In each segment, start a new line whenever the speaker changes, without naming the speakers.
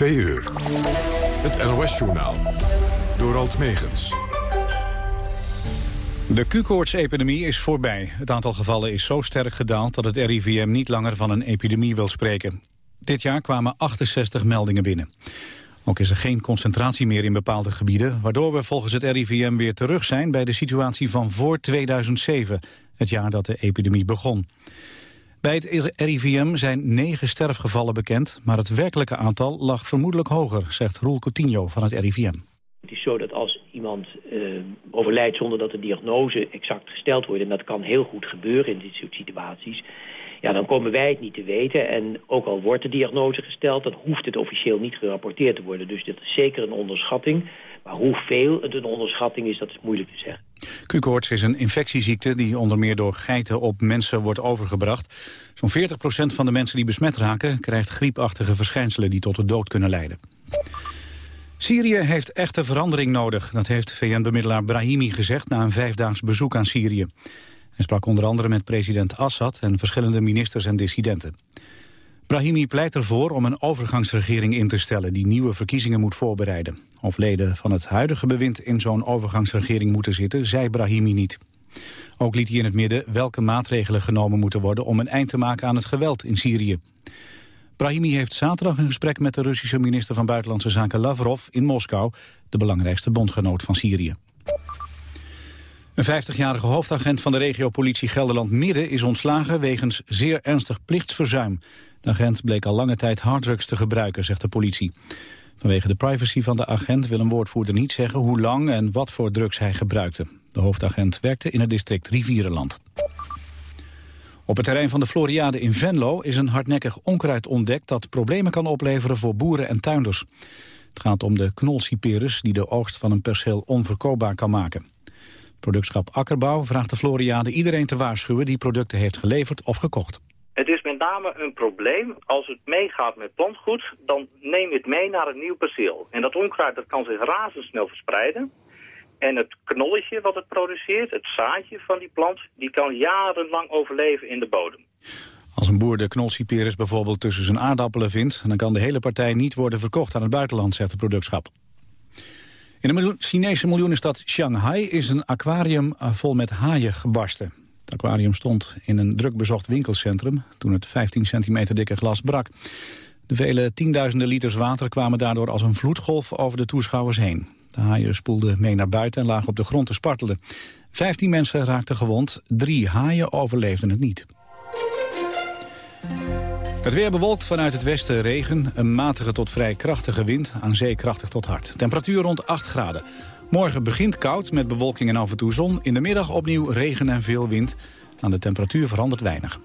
Twee uur. Het NOS-journaal. Door Alt Megens.
De Q-koorts-epidemie is voorbij. Het aantal gevallen is zo sterk gedaald dat het RIVM niet langer van een epidemie wil spreken. Dit jaar kwamen 68 meldingen binnen. Ook is er geen concentratie meer in bepaalde gebieden... waardoor we volgens het RIVM weer terug zijn bij de situatie van voor 2007... het jaar dat de epidemie begon. Bij het RIVM zijn negen sterfgevallen bekend... maar het werkelijke aantal lag vermoedelijk hoger, zegt Roel Coutinho van het RIVM.
Het is zo dat als iemand uh, overlijdt zonder dat de diagnose exact gesteld wordt... en dat kan heel goed gebeuren in dit soort situaties... ja, dan komen wij het niet te weten. En ook al wordt de diagnose gesteld, dan hoeft het officieel niet gerapporteerd te worden. Dus dit is zeker een onderschatting. Maar hoeveel het een onderschatting is, dat is moeilijk te zeggen.
Q-koorts is een infectieziekte die onder meer door geiten op mensen wordt overgebracht. Zo'n 40% van de mensen die besmet raken krijgt griepachtige verschijnselen die tot de dood kunnen leiden. Syrië heeft echte verandering nodig. Dat heeft VN-bemiddelaar Brahimi gezegd na een vijfdaags bezoek aan Syrië. Hij sprak onder andere met president Assad en verschillende ministers en dissidenten. Brahimi pleit ervoor om een overgangsregering in te stellen... die nieuwe verkiezingen moet voorbereiden. Of leden van het huidige bewind in zo'n overgangsregering moeten zitten... zei Brahimi niet. Ook liet hij in het midden welke maatregelen genomen moeten worden... om een eind te maken aan het geweld in Syrië. Brahimi heeft zaterdag een gesprek met de Russische minister van Buitenlandse Zaken Lavrov in Moskou... de belangrijkste bondgenoot van Syrië. Een 50-jarige hoofdagent van de regiopolitie Gelderland-Midden is ontslagen wegens zeer ernstig plichtsverzuim. De agent bleek al lange tijd harddrugs te gebruiken, zegt de politie. Vanwege de privacy van de agent wil een woordvoerder niet zeggen hoe lang en wat voor drugs hij gebruikte. De hoofdagent werkte in het district Rivierenland. Op het terrein van de Floriade in Venlo is een hardnekkig onkruid ontdekt dat problemen kan opleveren voor boeren en tuinders. Het gaat om de knolcyperus die de oogst van een perceel onverkoopbaar kan maken. Productschap Akkerbouw vraagt de Floriade iedereen te waarschuwen die producten heeft geleverd of gekocht.
Het is met name een probleem als het meegaat met plantgoed, dan neem je het mee naar een nieuw perceel. En dat onkruid dat kan zich razendsnel verspreiden. En het knolletje wat het produceert, het zaadje van die plant, die kan jarenlang overleven in de bodem.
Als een boer de knolcyperus bijvoorbeeld tussen zijn aardappelen vindt... dan kan de hele partij niet worden verkocht aan het buitenland, zegt de productschap. In de Chinese miljoenenstad Shanghai is een aquarium eh, vol met haaien gebarsten. Het aquarium stond in een druk bezocht winkelcentrum toen het 15 centimeter dikke glas brak. De vele tienduizenden liters water kwamen daardoor als een vloedgolf over de toeschouwers heen. De haaien spoelden mee naar buiten en lagen op de grond te spartelen. Vijftien mensen raakten gewond, drie haaien overleefden het niet. Het weer bewolkt vanuit het westen regen. Een matige tot vrij krachtige wind, aan zee krachtig tot hard. Temperatuur rond 8 graden. Morgen begint koud met bewolking en af en toe zon. In de middag opnieuw regen en veel wind. Aan de temperatuur verandert weinig.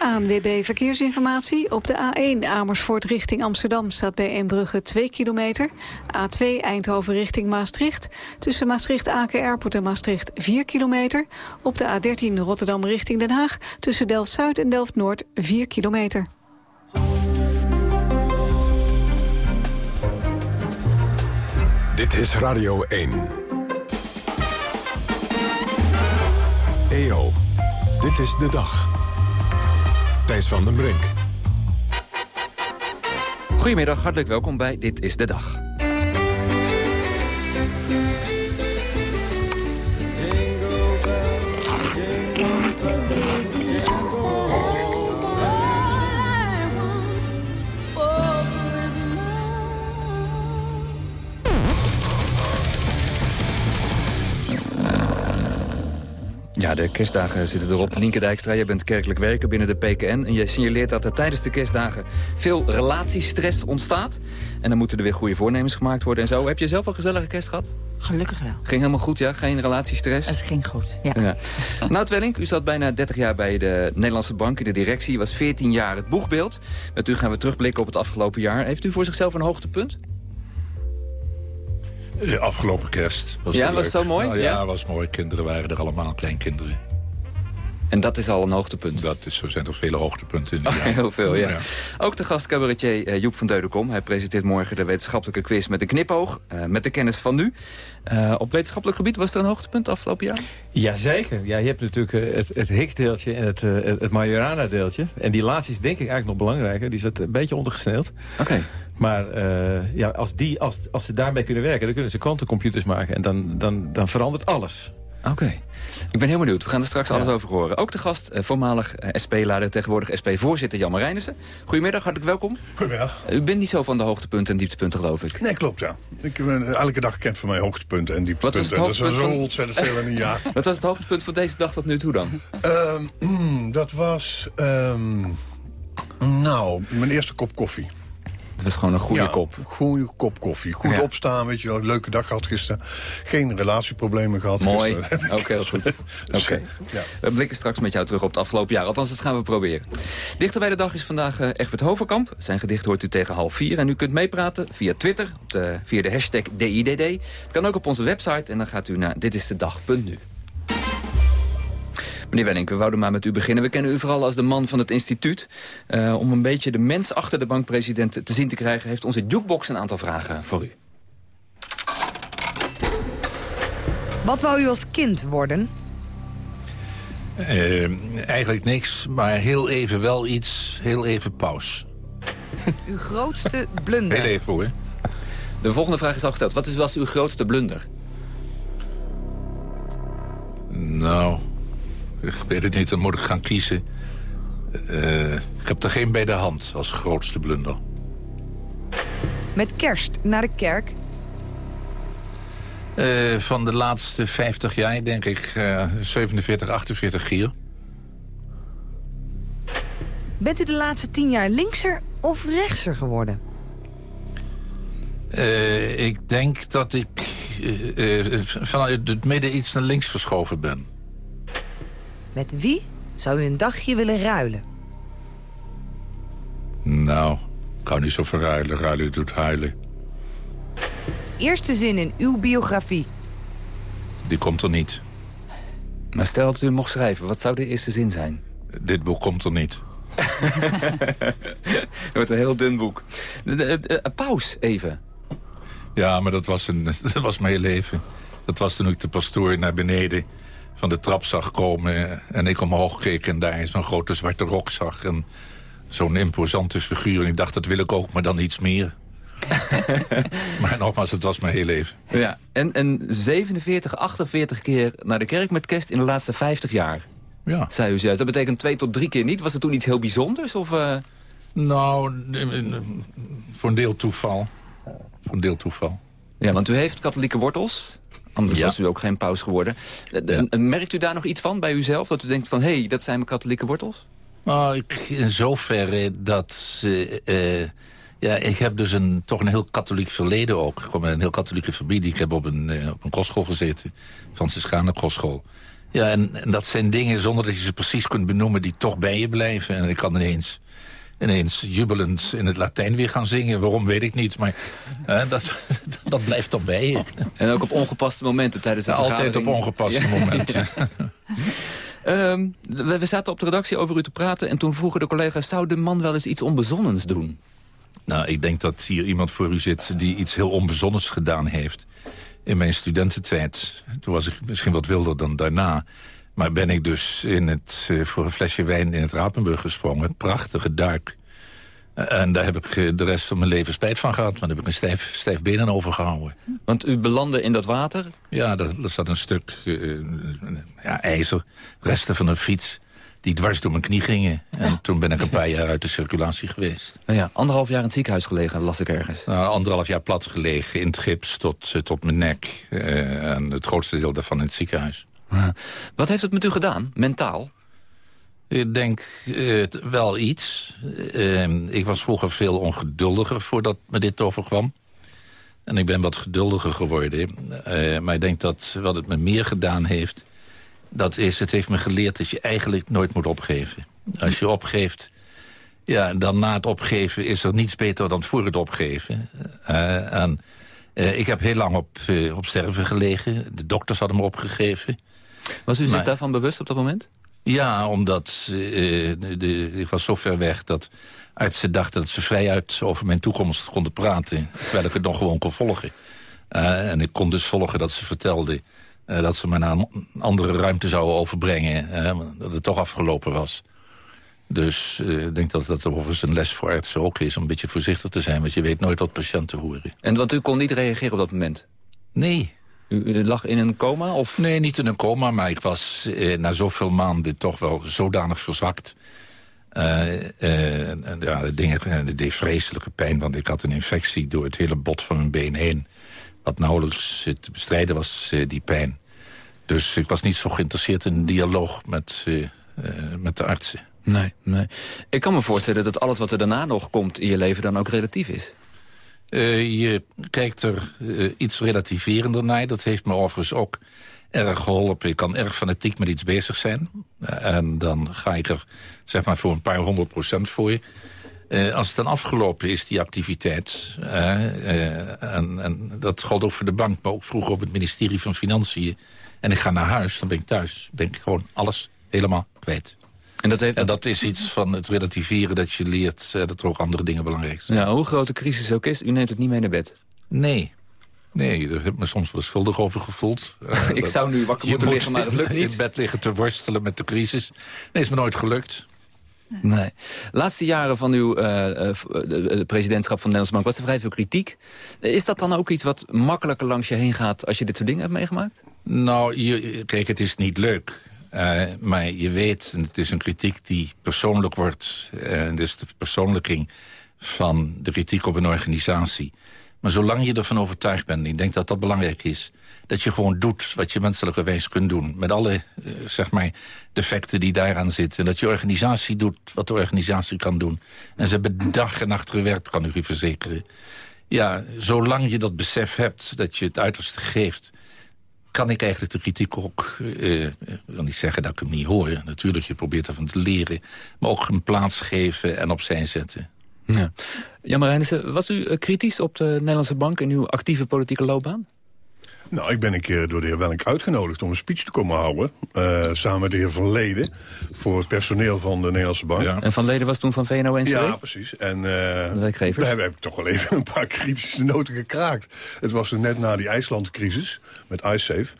ANWB Verkeersinformatie. Op de A1 Amersfoort richting Amsterdam staat bij Eembrugge 2 kilometer. A2 Eindhoven richting Maastricht. Tussen Maastricht-Aken Airport en Maastricht 4 kilometer. Op de A13 Rotterdam richting Den Haag. Tussen Delft-Zuid en Delft-Noord 4 kilometer.
Dit is Radio 1. EO, dit is de dag. Van den Brink.
Goedemiddag, hartelijk welkom bij Dit is de Dag. Ja, de kerstdagen zitten erop. Nienke Dijkstra, jij bent kerkelijk werker binnen de PKN... en jij signaleert dat er tijdens de kerstdagen veel relatiestress ontstaat. En dan moeten er weer goede voornemens gemaakt worden en zo. Heb je zelf een gezellige kerst gehad?
Gelukkig wel.
Ging helemaal goed, ja? Geen relatiestress?
Het ging goed, ja.
ja. nou, Twelling, u zat bijna 30 jaar bij de Nederlandse Bank in de directie. U was 14 jaar het boegbeeld. Met u gaan we terugblikken op het afgelopen jaar. Heeft u voor zichzelf een hoogtepunt?
Afgelopen kerst.
Was ja, was zo mooi?
Nou, ja, was mooi. Kinderen waren er allemaal, kleinkinderen.
En dat is al een hoogtepunt?
Dat is, zo zijn er vele hoogtepunten in
oh, Heel veel, ja. Ook de gast cabaretier uh, Joep van Deudekom. Hij presenteert morgen de wetenschappelijke quiz met een knipoog. Uh, met de kennis van nu. Uh, op wetenschappelijk gebied was er een hoogtepunt afgelopen jaar?
Jazeker. Ja, je hebt natuurlijk het, het Higgs-deeltje en het, het, het Majorana-deeltje. En die laatste is denk ik eigenlijk nog belangrijker. Die is een beetje ondergesneeld.
Oké.
Maar ja, als, die, als, als ze daarmee kunnen werken, dan kunnen ze kwantumcomputers maken. En dan, dan, dan verandert alles.
Oké. Ik ben heel benieuwd. We gaan er straks alles over horen. Ook de gast, eh, voormalig eh, SP-leider, tegenwoordig SP-voorzitter Jan Marijnissen. Goedemiddag, hartelijk welkom.
Goedemiddag.
U bent niet zo van de hoogtepunten en dieptepunten, geloof ik.
Nee, klopt, ja. Ik ben elke dag kent van mij hoogtepunten en dieptepunten. Wat was het dat is zo ontzettend veel in een jaar.
Wat was het hoogtepunt van deze dag tot nu toe dan?
Um, dat was... Um, nou, mijn eerste kop koffie.
Het was gewoon een goede
ja,
kop.
goede kop koffie. Goed ja. opstaan, weet je wel. Leuke dag gehad gisteren. Geen relatieproblemen gehad
Mooi. Ook heel goed. Dus, Oké. Ja. We blikken straks met jou terug op het afgelopen jaar. Althans, dat gaan we proberen. Dichter bij de dag is vandaag uh, Egbert Hoverkamp. Zijn gedicht hoort u tegen half vier. En u kunt meepraten via Twitter, op de, via de hashtag DIDD. Het kan ook op onze website. En dan gaat u naar ditistedag.nu. Meneer Wenning, we wouden maar met u beginnen. We kennen u vooral als de man van het instituut. Uh, om een beetje de mens achter de bankpresident te zien te krijgen... heeft onze jukebox een aantal vragen voor u.
Wat wou u als kind worden?
Uh, eigenlijk niks, maar heel even wel iets, heel even paus.
uw grootste blunder?
Heel even hoor.
De volgende vraag is al gesteld. Wat is, was uw grootste blunder?
Nou, ik weet het niet, dan moet ik gaan kiezen. Uh, ik heb er geen bij de hand als grootste blunder.
Met kerst naar de kerk?
Uh, van de laatste 50 jaar denk ik uh, 47, 48 keer.
Bent u de laatste 10 jaar linkser of rechtser geworden?
Uh, ik denk dat ik vanuit het midden iets naar links verschoven ben.
Met wie zou u een dagje willen ruilen?
Nou, ik kan niet zo verruilen. Ruilen doet huilen.
Eerste zin in uw biografie.
Die komt er niet.
Maar stel dat u mocht schrijven, wat zou de eerste zin zijn?
Dit boek komt er niet.
Het wordt een heel dun boek. Paus, even.
Ja, maar dat was, een, dat was mijn leven. Dat was toen ik de pastoor naar beneden van de trap zag komen. En ik omhoog keek en daar zo'n grote zwarte rok zag. En zo'n imposante figuur. En ik dacht, dat wil ik ook, maar dan iets meer. maar nogmaals, het was mijn heel leven.
Ja, en, en 47, 48 keer naar de kerk met kerst in de laatste 50 jaar.
Ja.
Zei u juist. Dat betekent twee tot drie keer niet. Was het toen iets heel bijzonders? Of, uh...
Nou, voor een deel toeval. Voor een deel toeval.
Ja, want u heeft katholieke wortels. Anders ja. was u ook geen paus geworden. Ja. Merkt u daar nog iets van bij uzelf? Dat u denkt van, hé, hey, dat zijn mijn katholieke wortels?
Nou, ik, in zoverre dat... Uh, ja, ik heb dus een, toch een heel katholiek verleden ook. Gewoon een heel katholieke familie. Ik heb op een, uh, op een kostschool gezeten. Franciscanen kostschool. Ja, en, en, dat zijn dingen zonder dat je ze precies kunt benoemen... die toch bij je blijven. En ik kan ineens ineens jubelend in het Latijn weer gaan zingen. Waarom, weet ik niet, maar uh, dat, dat blijft dan bij je.
En ook op ongepaste momenten tijdens de
Altijd op ongepaste ja. momenten.
um, we, we zaten op de redactie over u te praten... en toen vroegen de collega's, zou de man wel eens iets onbezonnens doen?
Nou, ik denk dat hier iemand voor u zit die iets heel onbezonnens gedaan heeft. In mijn studententijd, toen was ik misschien wat wilder dan daarna... Maar ben ik dus in het, uh, voor een flesje wijn in het Rapenburg gesprongen. Prachtige duik. En daar heb ik uh, de rest van mijn leven spijt van gehad. Want daar heb ik een stijf, stijf benen overgehouden.
Want u belandde in dat water?
Ja, er, zat een stuk uh, ja, ijzer. Resten van een fiets. Die dwars door mijn knie gingen. En toen ben ik een paar jaar uit de circulatie geweest.
Nou ja, anderhalf jaar in het ziekenhuis gelegen, las ik ergens.
Nou, anderhalf jaar plat gelegen in het gips tot, tot mijn nek. en het grootste deel daarvan in het ziekenhuis.
Wat heeft het met u gedaan, mentaal?
Ik denk uh, wel iets. Uh, ik was vroeger veel ongeduldiger voordat me dit overkwam. En ik ben wat geduldiger geworden. Uh, maar ik denk dat wat het me meer gedaan heeft... dat is, het heeft me geleerd dat je eigenlijk nooit moet opgeven. Als je opgeeft, ja, dan na het opgeven is er niets beter dan voor het opgeven. en ik heb heel lang op, op sterven gelegen. De dokters hadden me opgegeven.
Was u zich daarvan bewust op dat moment?
Ja, omdat uh, de, ik was zo ver weg dat artsen dachten dat ze vrijuit over mijn toekomst konden praten. Terwijl ik het nog gewoon kon volgen. Uh, en ik kon dus volgen dat ze vertelde uh, dat ze me naar een andere ruimte zouden overbrengen. dat het toch afgelopen was. Dus ik denk dat dat overigens een les voor artsen ook is... om een beetje voorzichtig te zijn, want je weet nooit wat patiënten horen.
En want u kon niet reageren op dat moment?
Nee,
u, lag in een coma? Of?
Nee, niet in een coma, maar ik was eh, na zoveel maanden toch wel zodanig verzwakt. Uh, uh, ja, de dingen de deed vreselijke pijn, want ik had een infectie door het hele bot van mijn been heen. Wat nauwelijks te bestrijden was, uh, die pijn. Dus ik was niet zo geïnteresseerd in een dialoog met, met de artsen.
Nee, nee. Ik kan me voorstellen dat alles wat er daarna nog komt in je leven dan ook relatief is.
Uh, je kijkt er uh, iets relativerender naar. Dat heeft me overigens ook erg geholpen. Ik kan erg fanatiek met iets bezig zijn. Uh, en dan ga ik er zeg maar voor een paar honderd procent voor je. als het dan afgelopen is, die activiteit... En, en, dat geldt ook voor de bank, maar ook vroeger op het ministerie van Financiën... en ik ga naar huis, dan ben ik thuis. ben ik gewoon alles helemaal kwijt. En dat, heeft, en dat is iets van het relativeren dat je leert uh, dat er ook andere dingen belangrijk zijn.
Ja, hoe groot de crisis ook is, u neemt het niet mee naar bed?
Nee. Nee, daar heb ik me soms wel schuldig over gevoeld.
Uh, ik zou nu wakker moeten liggen, maar dat lukt niet.
in bed liggen te worstelen met de crisis. Nee, is me nooit gelukt.
Nee. Laatste jaren van uw uh, presidentschap van de Nederlandse Bank was er vrij veel kritiek. Is dat dan ook iets wat makkelijker langs je heen gaat als je dit soort dingen hebt meegemaakt?
Nou, je, kijk, het is niet leuk. Uh, maar je weet, en het is een kritiek die persoonlijk wordt... Uh, dus de persoonlijking van de kritiek op een organisatie. Maar zolang je ervan overtuigd bent, ik denk dat dat belangrijk is... dat je gewoon doet wat je menselijkerwijs kunt doen. Met alle, uh, zeg maar, defecten die daaraan zitten. En dat je organisatie doet wat de organisatie kan doen. En ze hebben dag en nacht gewerkt, kan ik u verzekeren. Ja, zolang je dat besef hebt, dat je het uiterste geeft kan ik eigenlijk de kritiek ook... Uh, wil niet zeggen dat ik hem niet hoor. Natuurlijk, je probeert ervan te leren. Maar ook een plaats geven en opzij zetten.
Ja. Jan Marijnissen, was u kritisch op de Nederlandse Bank... in uw actieve politieke loopbaan?
Nou, ik ben een keer door de heer Welling uitgenodigd om een speech te komen houden. Uh, samen met de heer Van Leden. Voor het personeel van de Nederlandse Bank. Ja.
En Van Leden was toen van VNO-NCW?
Ja, precies. En uh, daar heb ik toch wel even een paar kritische noten gekraakt. Het was net na die IJsland-crisis met iSafe.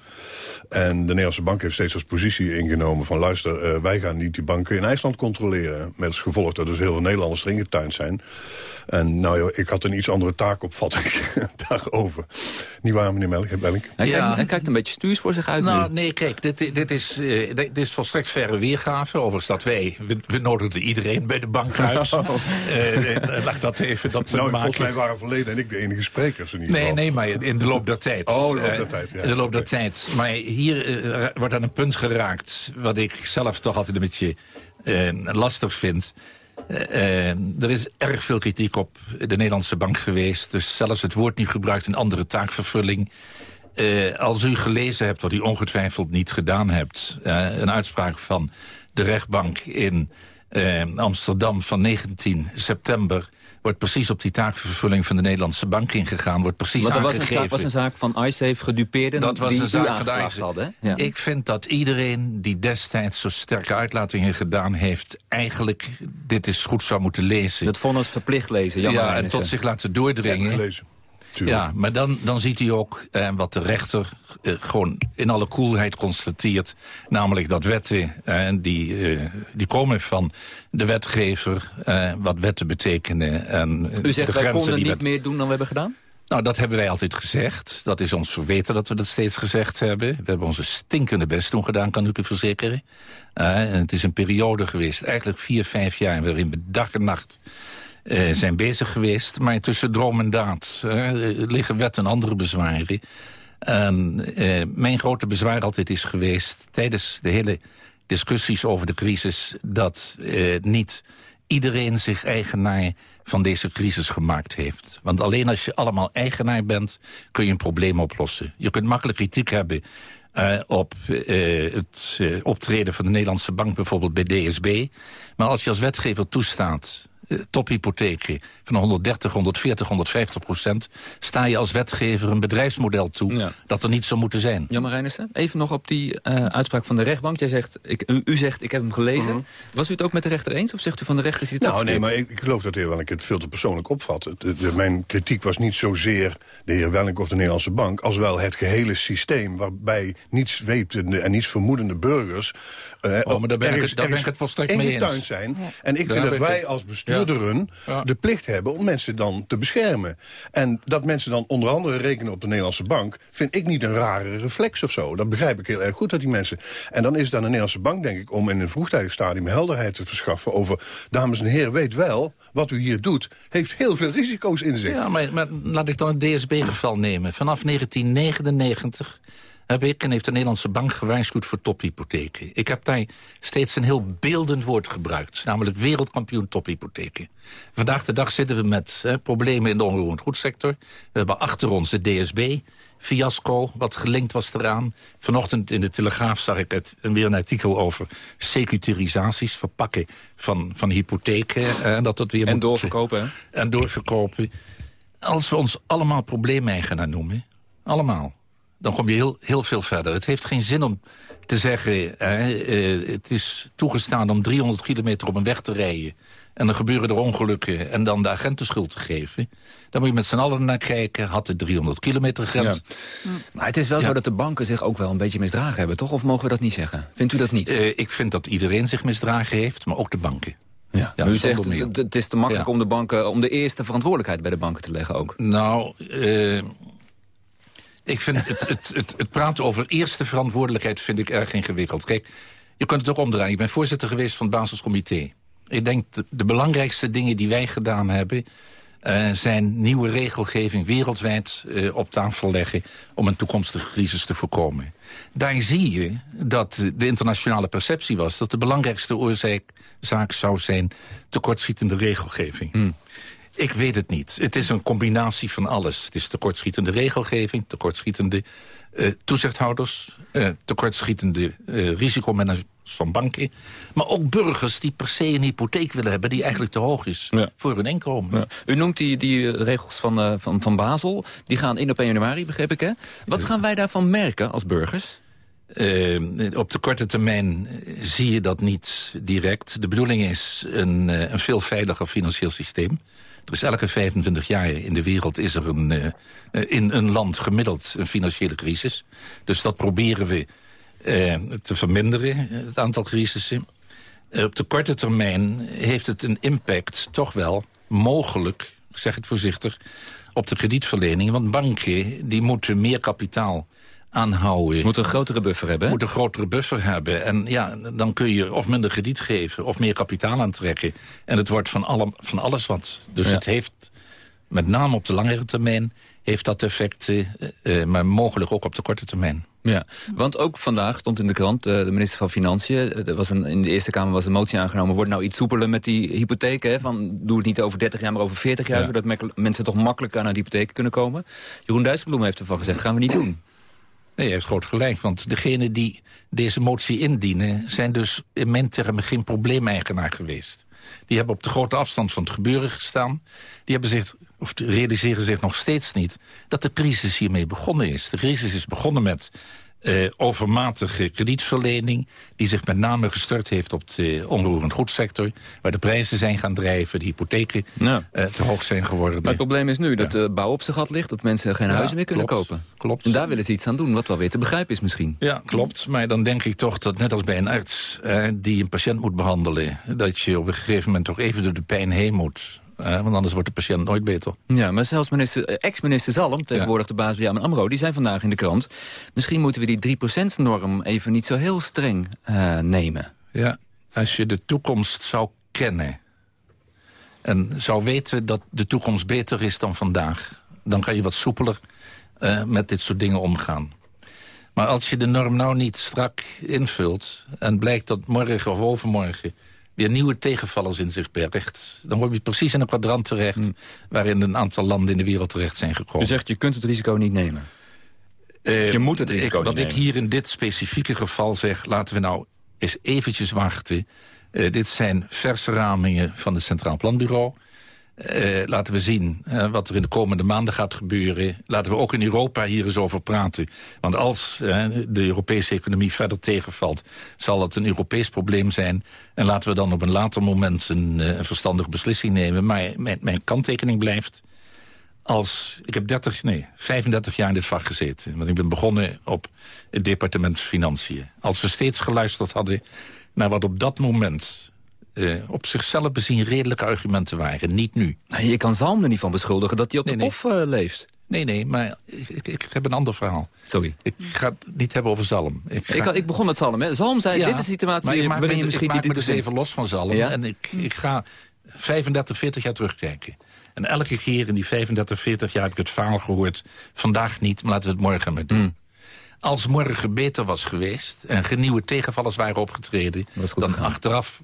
En de Nederlandse bank heeft steeds als positie ingenomen van... luister, uh, wij gaan niet die banken in IJsland controleren. Met als gevolg dat dus heel veel Nederlanders erin getuind zijn. En nou, ik had een iets andere taak op, vat ik daarover. Niet waar, meneer Melk?
Hij, ja. kijkt, hij kijkt een beetje stuurs voor zich uit
Nou, nu. nee, kijk, dit, dit, is, uh, dit is volstrekt verre weergave. Overigens dat wij, we, we nodigden iedereen bij de bank uit. Oh. Uh, laat dat even dat
nou, Volgens mij waren verleden en ik de enige sprekers. In ieder
nee, nee, maar in de loop der tijd.
Oh, de loop der tijd, ja.
In de loop der tijd. Maar hier uh, wordt aan een punt geraakt... wat ik zelf toch altijd een beetje lastig vind... Uh, er is erg veel kritiek op de Nederlandse bank geweest. Dus zelfs het woord nu gebruikt in andere taakvervulling. Uh, als u gelezen hebt, wat u ongetwijfeld niet gedaan hebt... Uh, een uitspraak van de rechtbank in Amsterdam van 19 september wordt precies op die taakvervulling van de Nederlandse bank ingegaan. Wordt precies
Want
dat
was een, zaak, was een zaak van ISAFE gedupeerden
dat was
die
een zaak van ISAFE.
hadden.
Ja. Ik vind dat iedereen die destijds zo sterke uitlatingen gedaan heeft... eigenlijk dit is goed zou moeten lezen.
Dat vonnis verplicht lezen, Jan
Ja, en tot zich laten doordringen. Ja, maar dan, dan ziet hij ook eh, wat de rechter eh, gewoon in alle koelheid constateert. Namelijk dat wetten, eh, die, eh, die komen van de wetgever, eh, wat wetten betekenen. En,
U zegt,
de
wij konden niet
wet...
meer doen dan we hebben gedaan?
Nou, dat hebben wij altijd gezegd. Dat is ons verweten dat we dat steeds gezegd hebben. We hebben onze stinkende best toen gedaan, kan ik u verzekeren. Uh, en het is een periode geweest, eigenlijk vier, vijf jaar... waarin we dag en nacht uh, zijn bezig geweest. Maar tussen droom en daad uh, liggen wet en andere bezwaren. En uh, mijn grote bezwaar altijd is geweest... tijdens de hele discussies over de crisis... dat niet iedereen zich eigenaar van deze crisis gemaakt heeft. Want alleen als je allemaal eigenaar bent... kun je een probleem oplossen. Je kunt makkelijk kritiek hebben... Op het optreden van de Nederlandse bank bijvoorbeeld bij DSB. Maar als je als wetgever toestaat tophypotheken van 130, 140, 150 procent... sta je als wetgever een bedrijfsmodel toe dat er niet zou moeten zijn.
Jan Marijnissen, even nog op die uh, uitspraak van de rechtbank. Jij zegt, ik, u, u, zegt, ik heb hem gelezen. Mhm. Was u het ook met de rechter eens of zegt u van de rechter... Zit
nou, nee, maar ik, ik, geloof dat de heer Welling het veel te persoonlijk opvat. mijn kritiek was niet zozeer de heer Welling of de Nederlandse bank... als wel het gehele systeem waarbij niets wetende en niets vermoedende burgers...
Uh, oh, maar daar ben, ik, daar ben ik het volstrekt mee eens.
zijn. En ik vind dat wij als bestuurderen de plicht hebben om mensen dan te beschermen. En dat mensen dan onder andere rekenen op de Nederlandse bank... vind ik niet een rare reflex of zo. Dat begrijp ik heel erg goed, dat die mensen... En dan is het aan de Nederlandse bank, denk ik, om in een vroegtijdig stadium helderheid te verschaffen over... dames en heren, weet wel, wat u hier doet, heeft heel veel risico's in zich.
Ja, maar, maar laat ik dan het DSB-geval nemen. Vanaf 1999 heb ik en heeft de Nederlandse bank gewaarschuwd voor tophypotheken. Ik heb daar steeds een heel beeldend woord gebruikt. Namelijk wereldkampioen tophypotheken. Vandaag de dag zitten we met hè, problemen in de onroerend goedsector. We hebben achter ons de DSB, fiasco, wat gelinkt was eraan. Vanochtend in de Telegraaf zag ik het, weer een artikel over securitisaties, verpakken van, van hypotheken. En, dat dat weer
en doorverkopen, hè?
En doorverkopen. Als we ons allemaal probleemeigenaar noemen, allemaal dan kom je heel, heel veel verder. Het heeft geen zin om te zeggen... Eh, het is toegestaan om 300 kilometer op een weg te rijden... en dan gebeuren er ongelukken en dan de agenten schuld te geven. Dan moet je met z'n allen naar kijken. Had de 300 kilometer grens.
Maar het is wel zo dat de banken zich ook wel een beetje misdragen hebben, toch? Of mogen we dat niet zeggen? Vindt u dat niet?
Uh, ik vind dat iedereen zich misdragen heeft, maar ook de banken.
Ja, ja u zegt het is te makkelijk om de banken om de eerste verantwoordelijkheid bij de banken te leggen ook.
Nou, uh, ik vind het, het, het, het praten over eerste verantwoordelijkheid vind ik erg ingewikkeld. Kijk, je kunt het ook omdraaien. Ik ben voorzitter geweest van het basiscomité. Ik denk de, de belangrijkste dingen die wij gedaan hebben... Uh, zijn nieuwe regelgeving wereldwijd uh, op tafel leggen... om een toekomstige crisis te voorkomen. Daar zie je dat de internationale perceptie was... dat de belangrijkste oorzaak zou zijn tekortschietende regelgeving. Hmm. Ik weet het niet. Het is een combinatie van alles. Het is tekortschietende regelgeving, tekortschietende uh, toezichthouders... Uh, tekortschietende uh, risicomanagers van banken. Maar ook burgers die per se een hypotheek willen hebben... die eigenlijk te hoog is voor hun inkomen. Ja.
U noemt die, die regels van, van, van Basel. Die gaan in op 1 januari, begreep ik, hè? Wat gaan wij daarvan merken als burgers?
Uh, op de korte termijn zie je dat niet direct. De bedoeling is een, een veel veiliger financieel systeem. Dus elke 25 jaar in de wereld is er een, uh, in een land gemiddeld een financiële crisis. Dus dat proberen we uh, te verminderen, het aantal crisissen. op de korte termijn heeft het een impact toch wel mogelijk, zeg het voorzichtig, op de kredietverlening. Want banken die moeten meer kapitaal aanhouden.
Ze moeten een grotere buffer hebben,
Moeten een grotere buffer hebben. En ja, dan kun je of minder krediet geven of meer kapitaal aantrekken. En het wordt van, alle, van alles wat. Dus het heeft, met name op de langere termijn, heeft dat effect, uh, uh, maar mogelijk ook op de korte termijn.
Ja, want ook vandaag stond in de krant, uh, de minister van Financiën... Er was een, in de Eerste Kamer was een motie aangenomen... wordt nou iets soepeler met die hypotheken? Van, doe het niet over 30 jaar, maar over 40 jaar... zodat mensen toch makkelijker aan de hypotheken kunnen komen. Jeroen Dijsselbloem heeft ervan gezegd, gaan we niet doen.
Nee, je heeft groot gelijk. Want degenen die deze motie indienen... zijn dus in mijn termen geen probleemeigenaar geweest. Die hebben op de grote afstand van het gebeuren gestaan. Die hebben zich, of realiseren zich nog steeds niet... dat de crisis hiermee begonnen is. De crisis is begonnen met uh, overmatige kredietverlening... die zich met name gestort heeft op de onroerend goedsector... waar de prijzen zijn gaan drijven, de hypotheken ja. uh, te hoog zijn geworden. Maar
het probleem is nu dat de bouw op zijn gat ligt... dat mensen geen huizen meer kunnen
klopt,
kopen.
Klopt.
En daar willen ze iets aan doen, wat wel weer te begrijpen is misschien.
Ja, klopt. Maar dan denk ik toch dat net als bij een arts... Uh, die een patiënt moet behandelen... dat je op een gegeven moment toch even door de pijn heen moet want anders wordt de patiënt nooit beter.
Ja, maar zelfs eh, ex-minister Zalm, tegenwoordig de baas van Jaman AMRO... die zei vandaag in de krant... misschien moeten we die 3%-norm even niet zo heel streng uh, nemen.
Ja, als je de toekomst zou kennen... en zou weten dat de toekomst beter is dan vandaag... dan kan je wat soepeler uh, met dit soort dingen omgaan. Maar als je de norm nou niet strak invult... en blijkt dat morgen of overmorgen weer nieuwe tegenvallers in zich bergt... dan word je precies in een kwadrant terecht... Hmm. waarin een aantal landen in de wereld terecht zijn gekomen.
U zegt, je kunt het risico niet nemen? Uh, je moet het risico
ik,
niet
Wat ik hier in dit specifieke geval zeg... laten we nou eens eventjes wachten Uh, dit zijn verse ramingen van het Centraal Planbureau. Uh, laten we zien uh, wat er in de komende maanden gaat gebeuren. Laten we ook in Europa hier eens over praten. Want als uh, de Europese economie verder tegenvalt... zal het een Europees probleem zijn. En laten we dan op een later moment een, een verstandige beslissing nemen. Maar mijn, mijn kanttekening blijft... Als, ik heb 30, nee, 35 jaar in dit vak gezeten. Want ik ben begonnen op het departement Financiën. Als we steeds geluisterd hadden naar wat op dat moment uh, op zichzelf bezien redelijke argumenten waren. Niet nu.
Je kan Zalm er niet van beschuldigen dat hij op de nee, pof uh, leeft.
Nee, nee, maar ik, ik, ik, heb een ander verhaal.
Sorry.
Ik ga het niet hebben over Zalm.
Ik, ga... ik, begon met Zalm. Hè. Zalm zei, ja, dit is de situatie
maar
waarin je misschien
ik
niet...
Ik maak dus even los van Zalm. Ja? En ik, ik ga 35, 40 jaar terugkijken. En elke keer in die 35, 40 jaar heb ik het verhaal gehoord... vandaag niet, maar laten we het morgen maar doen. Mm. Als morgen beter was geweest en nieuwe tegenvallers waren opgetreden... dan achteraf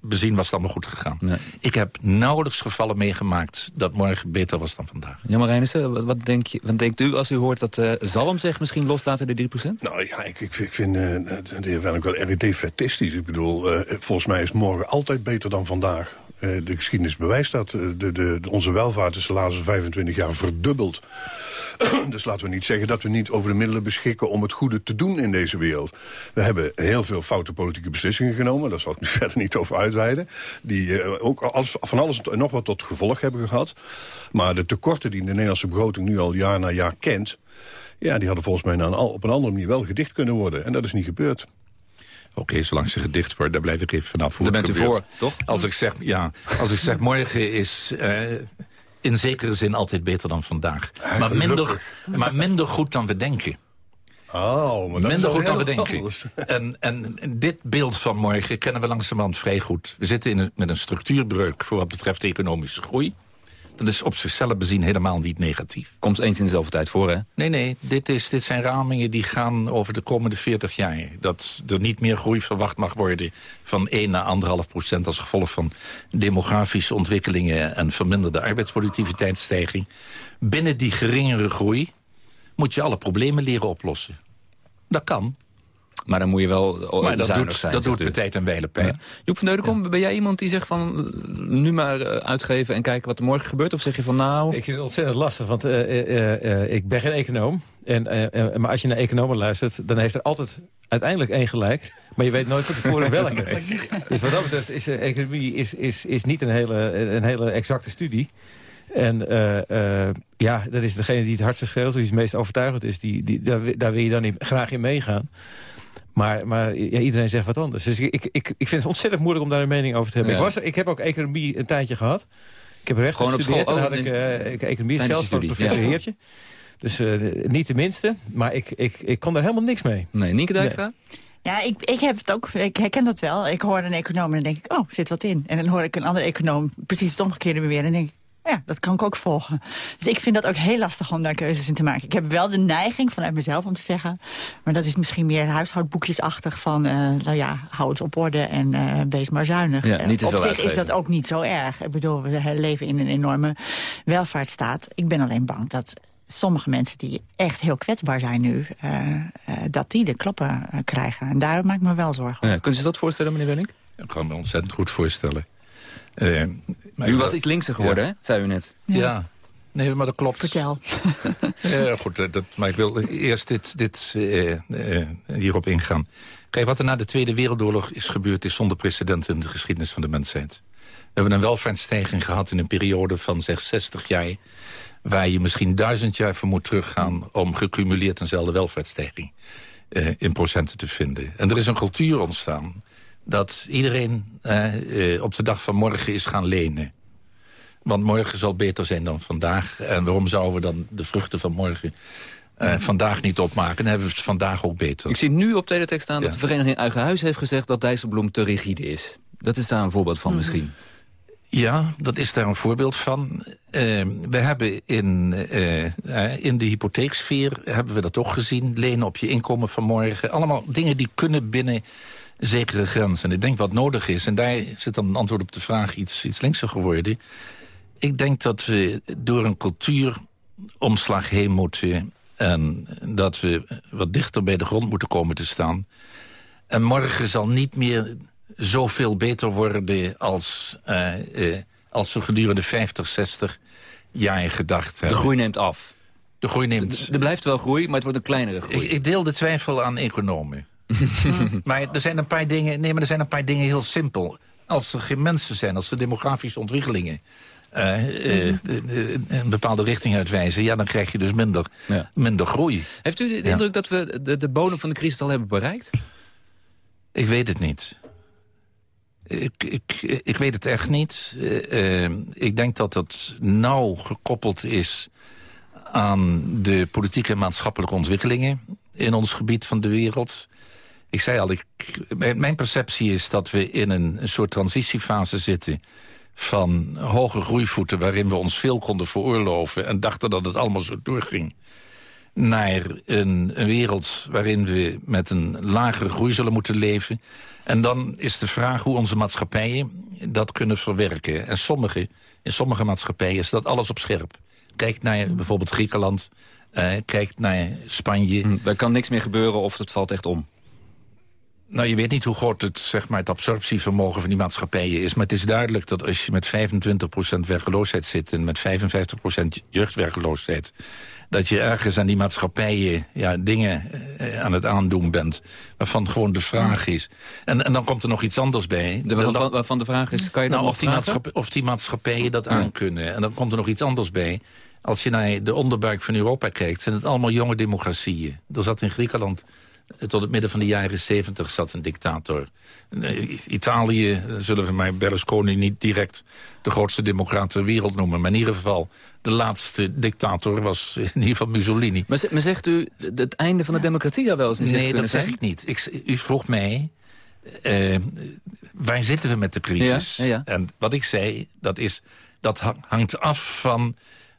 bezien was het allemaal goed gegaan. Nee. Ik heb nauwelijks gevallen meegemaakt dat morgen beter was dan vandaag.
Ja, maar Reinissen, wat, wat, denk je, wat denkt u als u hoort dat uh, Zalm zegt misschien loslaten de 3%?
Nou ja, ik, ik, ik vind uh, de heer Welling wel erg defetistisch. Ik bedoel, uh, volgens mij is morgen altijd beter dan vandaag. de geschiedenis bewijst dat. De, de, de, onze welvaart is de laatste 25 jaar verdubbeld. dus laten we niet zeggen dat we niet over de middelen beschikken... om het goede te doen in deze wereld. We hebben heel veel foute politieke beslissingen genomen. Daar zal ik nu verder niet over uitweiden. Die uh, ook als, van alles en nog wat tot gevolg hebben gehad. Maar de tekorten die de Nederlandse begroting nu al jaar na jaar kent... ja, die hadden volgens mij een, op een andere manier wel gedicht kunnen worden. En dat is niet gebeurd.
Oké, okay, zolang ze gedicht wordt, daar blijf ik even vanaf.
Daar bent u voor, toch?
Als ik zeg, ja, als ik zeg morgen is... Uh, in zekere zin altijd beter dan vandaag. maar minder, maar minder goed dan we denken.
Oh, maar
Minder goed dan we denken. En, en dit beeld van morgen kennen we langzamerhand vrij goed. We zitten in een, met een structuurbreuk voor wat betreft economische groei. Dat is op zichzelf bezien helemaal niet negatief.
Komt eens in dezelfde tijd voor, hè?
Nee, nee. Dit, is, dit zijn ramingen die gaan over de komende 40 jaar. Dat er niet meer groei verwacht mag worden van 1 naar 1,5 procent... als gevolg van demografische ontwikkelingen... en verminderde arbeidsproductiviteitsstijging. Binnen die geringere groei moet je alle problemen leren oplossen. Dat kan.
Maar dan moet je wel
eh, maar dat doet, zijn. Dat doet de tijd en wijle pijn. Ja.
Joep van Deudekom, ben jij iemand die zegt van... nu maar eh, uitgeven en kijken wat er morgen gebeurt? Of zeg je van nou...
Ik vind het ontzettend lastig, want uh, ik ben geen econoom. En, maar als je naar economen luistert, dan heeft er altijd uiteindelijk één gelijk. Maar je weet nooit van tevoren welke. dus wat dat betreft is economie is, is, is niet een hele, een hele exacte studie. En ja, dat is degene die het hardste schreeuwt, die het meest overtuigend is. Die, die, daar, daar wil je dan graag in meegaan. Maar, maar ja, iedereen zegt wat anders. Dus ik, ik, ik vind het ontzettend moeilijk om daar een mening over te hebben. Ik, was, ik heb ook economie een tijdje gehad. Ik heb recht Gewoon gestudeerd. Op school, had ik, uh, economie zelfs van professor ja. Heertje. Dus uh, niet de minste. Maar ik, ik, ik kon daar helemaal niks mee.
Nee, Nienke Dijkstra?
Nee. Ja, ik, ik heb het ook. Ik herken dat wel. Ik hoor een econoom en dan denk ik, oh, zit wat in. En dan hoor ik een andere econoom precies het omgekeerde beweren. En dan denk ik, ja, dat kan ik ook volgen. Dus ik vind dat ook heel lastig om daar keuzes in te maken. Ik heb wel de neiging vanuit mezelf om te zeggen... maar dat is misschien meer huishoudboekjesachtig van... Uh, nou ja, hou het op orde en uh, wees maar zuinig.
Ja, niet te
op
zich
uitgeven. is dat ook niet zo erg. Ik bedoel, we leven in een enorme welvaartsstaat. Ik ben alleen bang dat sommige mensen die echt heel kwetsbaar zijn nu... Uh, dat die de klappen krijgen. En daar maak ik me wel zorgen
over. Ja, kunnen ze dat voorstellen, meneer Welling?
Ik kan me ontzettend goed voorstellen.
Uh, u was iets linkser geworden, hè? zei u net.
Ja. ja. Nee, maar dat klopt.
Vertel.
ja, goed, dat, maar ik wil eerst dit, dit uh, uh, hierop ingaan. Kijk, wat er na de Tweede Wereldoorlog is gebeurd... is zonder precedent in de geschiedenis van de mensheid. We hebben een welvaartsstijging gehad in een periode van zeg 60 jaar... waar je misschien duizend jaar voor moet teruggaan... om gecumuleerd eenzelfde welvaartsstijging in procenten te vinden. En er is een cultuur ontstaan dat iedereen uh, op de dag van morgen is gaan lenen. Want morgen zal beter zijn dan vandaag. En waarom zouden we dan de vruchten van morgen uh, vandaag niet opmaken? Dan hebben we het vandaag ook beter.
Ik zie nu op teletext staan dat de vereniging Eigen Huis heeft gezegd... dat Dijsselbloem te rigide is. Dat is daar een voorbeeld van mhm. misschien.
Ja, dat is daar een voorbeeld van. Uh, we hebben in, uh, in de hypotheeksfeer hebben we dat toch gezien. Lenen op je inkomen van morgen. Allemaal dingen die kunnen binnen zekere grens. En ik denk wat nodig is, en daar zit dan een antwoord op de vraag iets, iets linkser geworden. Ik denk dat we door een cultuuromslag heen moeten... en dat we wat dichter bij de grond moeten komen te staan. En morgen zal niet meer zoveel beter worden als, uh, als we gedurende 50, 60 jaar gedacht hebben.
De groei neemt af.
De groei neemt...
Er blijft wel groei, maar het wordt een kleinere groei.
Ik, ik deel de twijfel aan economen. maar er zijn een paar dingen. Nee, maar er zijn een paar dingen heel simpel. Als er geen mensen zijn, als er demografische ontwikkelingen uh, een bepaalde richting uitwijzen... ja, dan krijg je dus minder, minder groei.
Heeft u de indruk dat we de, de bodem van de crisis al hebben bereikt?
Ik weet het niet. Ik, ik, ik weet het echt niet. ik denk dat het nauw gekoppeld is aan de politieke en maatschappelijke ontwikkelingen... in ons gebied van de wereld. Ik zei al, ik, mijn perceptie is dat we in een, een soort transitiefase zitten van hoge groeivoeten... waarin we ons veel konden veroorloven... en dachten dat het allemaal zo doorging... naar een, een wereld waarin we met een lagere groei zullen moeten leven. En dan is de vraag hoe onze maatschappijen dat kunnen verwerken. En sommige, in sommige maatschappijen is dat alles op scherp. Kijk naar bijvoorbeeld Griekenland, uh, kijk naar Spanje. Hm,
daar kan niks meer gebeuren of het valt echt om.
Nou, je weet niet hoe groot het, zeg maar, het absorptievermogen van die maatschappijen is. Maar het is duidelijk dat als je met 25% werkeloosheid zit... en met 55% jeugdwerkeloosheid... dat je ergens aan die maatschappijen ja, dingen eh, aan het aandoen bent... waarvan gewoon de vraag is... En, en dan komt er nog iets anders bij.
De, waarvan, waarvan de vraag is, kan je nou,
of, die of die maatschappijen dat aankunnen. En dan komt er nog iets anders bij. Als je naar de onderbuik van Europa kijkt... zijn het allemaal jonge democratieën. Er zat in Griekenland tot het midden van de jaren zeventig zat een dictator. Eh, Italië zullen we mij Berlusconi niet direct de grootste democraat ter wereld noemen. Maar in ieder geval, de laatste dictator was in ieder geval Mussolini.
Maar, zegt u, het einde van de democratie zou wel eens in
Nee, dat zeg ik niet. Ik, u vroeg mij, uh, waar zitten we met de crisis? En wat ik zei, dat, is, dat hangt af van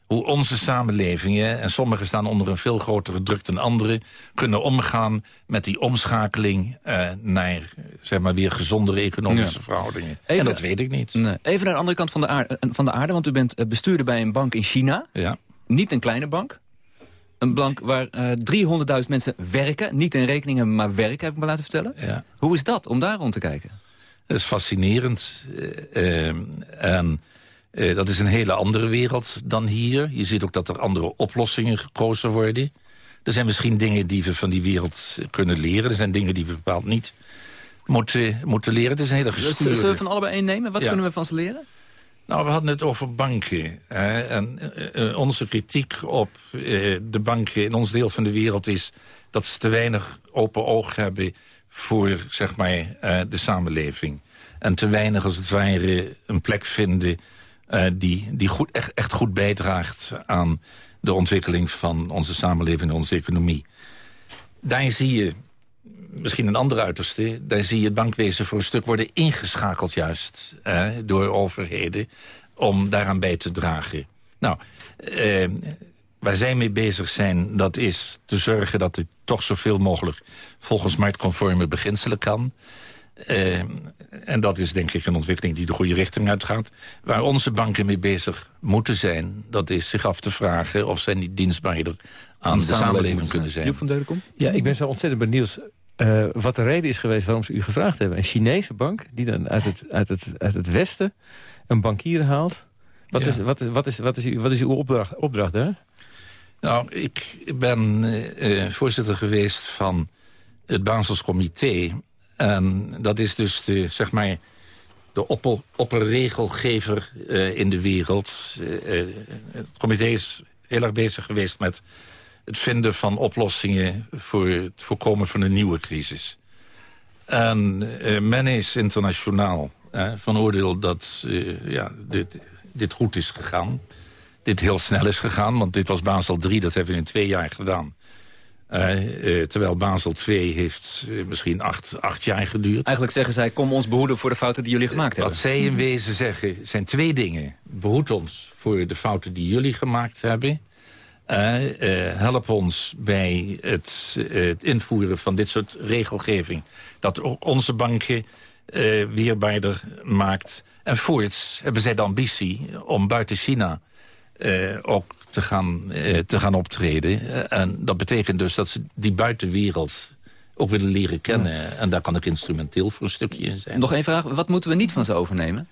hoe onze samenlevingen, en sommigen staan onder een veel grotere druk dan anderen... kunnen omgaan met die omschakeling uh, naar zeg maar, weer gezondere economische verhoudingen. Even, en dat weet ik niet.
Nee. Even naar de andere kant van de, aarde, eh, van de aarde, want u bent eh, bestuurder bij een bank in China.
Ja.
Niet een kleine bank. Een bank waar uh, 300.000 mensen werken. Niet in rekening hebben, maar werken, heb ik me laten vertellen.
Ja.
Hoe is dat, om daar rond te kijken?
Dat is fascinerend. Uh, en uh, dat is een hele andere wereld dan hier. Je ziet ook dat er andere oplossingen gekozen worden. Er zijn misschien dingen die we van die wereld kunnen leren. Er zijn dingen die we bepaald niet moeten, moeten leren. Het is een hele gestuurde...
Zullen we van allebei één nemen? Wat kunnen we van ze leren?
Nou, we hadden het over banken. Hè? En uh, onze kritiek op uh, de banken in ons deel van de wereld is... dat ze te weinig open oog hebben voor zeg maar, uh, de samenleving. En te weinig als het ware een plek vinden uh, die, die goed, echt, echt goed bijdraagt aan de ontwikkeling van onze samenleving en onze economie. Daar zie je misschien een andere uiterste... daar zie je het bankwezen voor een stuk worden ingeschakeld juist... Door overheden om daaraan bij te dragen. Nou, uh, waar zij mee bezig zijn, dat is te zorgen dat het toch zoveel mogelijk... volgens marktconforme beginselen kan... Uh, en dat is denk ik een ontwikkeling die de goede richting uitgaat. Waar onze banken mee bezig moeten zijn... dat is zich af te vragen of zij niet dienstbaarder aan de, samenleving kunnen zijn.
Joep van Deudekom?
Ja, ik ben zo ontzettend benieuwd uh, wat de reden is geweest waarom ze u gevraagd hebben. Een Chinese bank die dan uit het, uit het, uit het westen een bankier haalt. Wat, is, wat, wat, is, wat, is, wat is uw opdracht, opdracht daar?
Nou, ik ben uh, voorzitter geweest van het Basels En dat is dus de, zeg maar, de opper, opperregelgever uh, in de wereld. Uh, het comité is heel erg bezig geweest met het vinden van oplossingen... voor het voorkomen van een nieuwe crisis. En men is internationaal van oordeel dat ja, dit, dit goed is gegaan. Dit heel snel is gegaan, want dit was Basel 3, dat hebben we in twee jaar gedaan. Uh, uh, terwijl Basel II heeft uh, misschien acht, acht jaar geduurd.
Eigenlijk zeggen zij, kom ons behoeden voor de fouten die jullie gemaakt hebben.
Wat zij in wezen zeggen, zijn twee dingen. Behoed ons voor de fouten die jullie gemaakt hebben. help ons bij het, het, invoeren van dit soort regelgeving. Dat ook onze banken weerbaarder maakt. En voorts hebben zij de ambitie om buiten China... ook te gaan, eh, te gaan optreden. Eh, en dat betekent dus dat ze die buitenwereld ook willen leren kennen. En daar kan ik instrumenteel voor een stukje in zijn.
Nog één vraag. Wat moeten we niet van ze overnemen?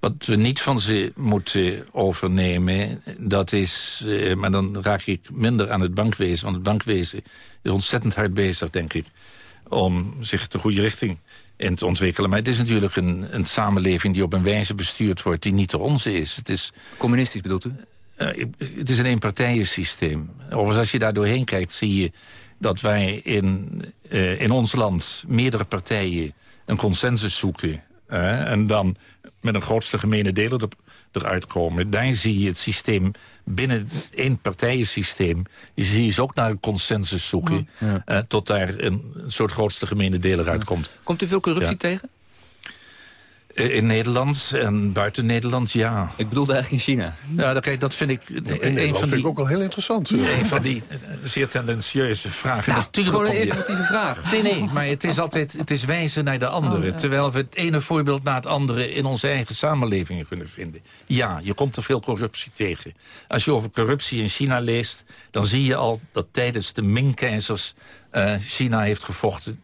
Wat we niet van ze moeten overnemen, dat is... Eh, maar dan raak ik minder aan het bankwezen. Want het bankwezen is ontzettend hard bezig, denk ik... om zich de goede richting in te ontwikkelen. Maar het is natuurlijk een, een samenleving die op een wijze bestuurd wordt... die niet de onze is. Het is
Communistisch bedoelt u?
Uh, het is een eenpartijensysteem. Overigens, als je daar doorheen kijkt, zie je dat wij in, uh, in ons land meerdere partijen een consensus zoeken. Uh, en dan met een grootste gemene deler er, eruit komen. Daar zie je het systeem binnen één partijensysteem. Je zie je ook naar een consensus zoeken. Ja. tot daar een, een, soort grootste gemene deler uitkomt.
Komt u veel corruptie ja. tegen?
Eh, in Nederland en buiten Nederland, ja.
Ik bedoelde eigenlijk in China.
Ja, kijk, dat vind ik...
Een van die, vind ik ook wel heel interessant.
Een van die uh, zeer tendentieuze vragen.
Nou, het is gewoon een informatieve vraag.
Nee, nee, maar het is altijd het is wijzen naar de andere. Oh, ja. Terwijl we het ene voorbeeld na het andere in onze eigen samenlevingen kunnen vinden. Ja, je komt er veel corruptie tegen. Als je over corruptie in China leest, dan zie je al dat tijdens de Ming-keizers uh, China heeft gevochten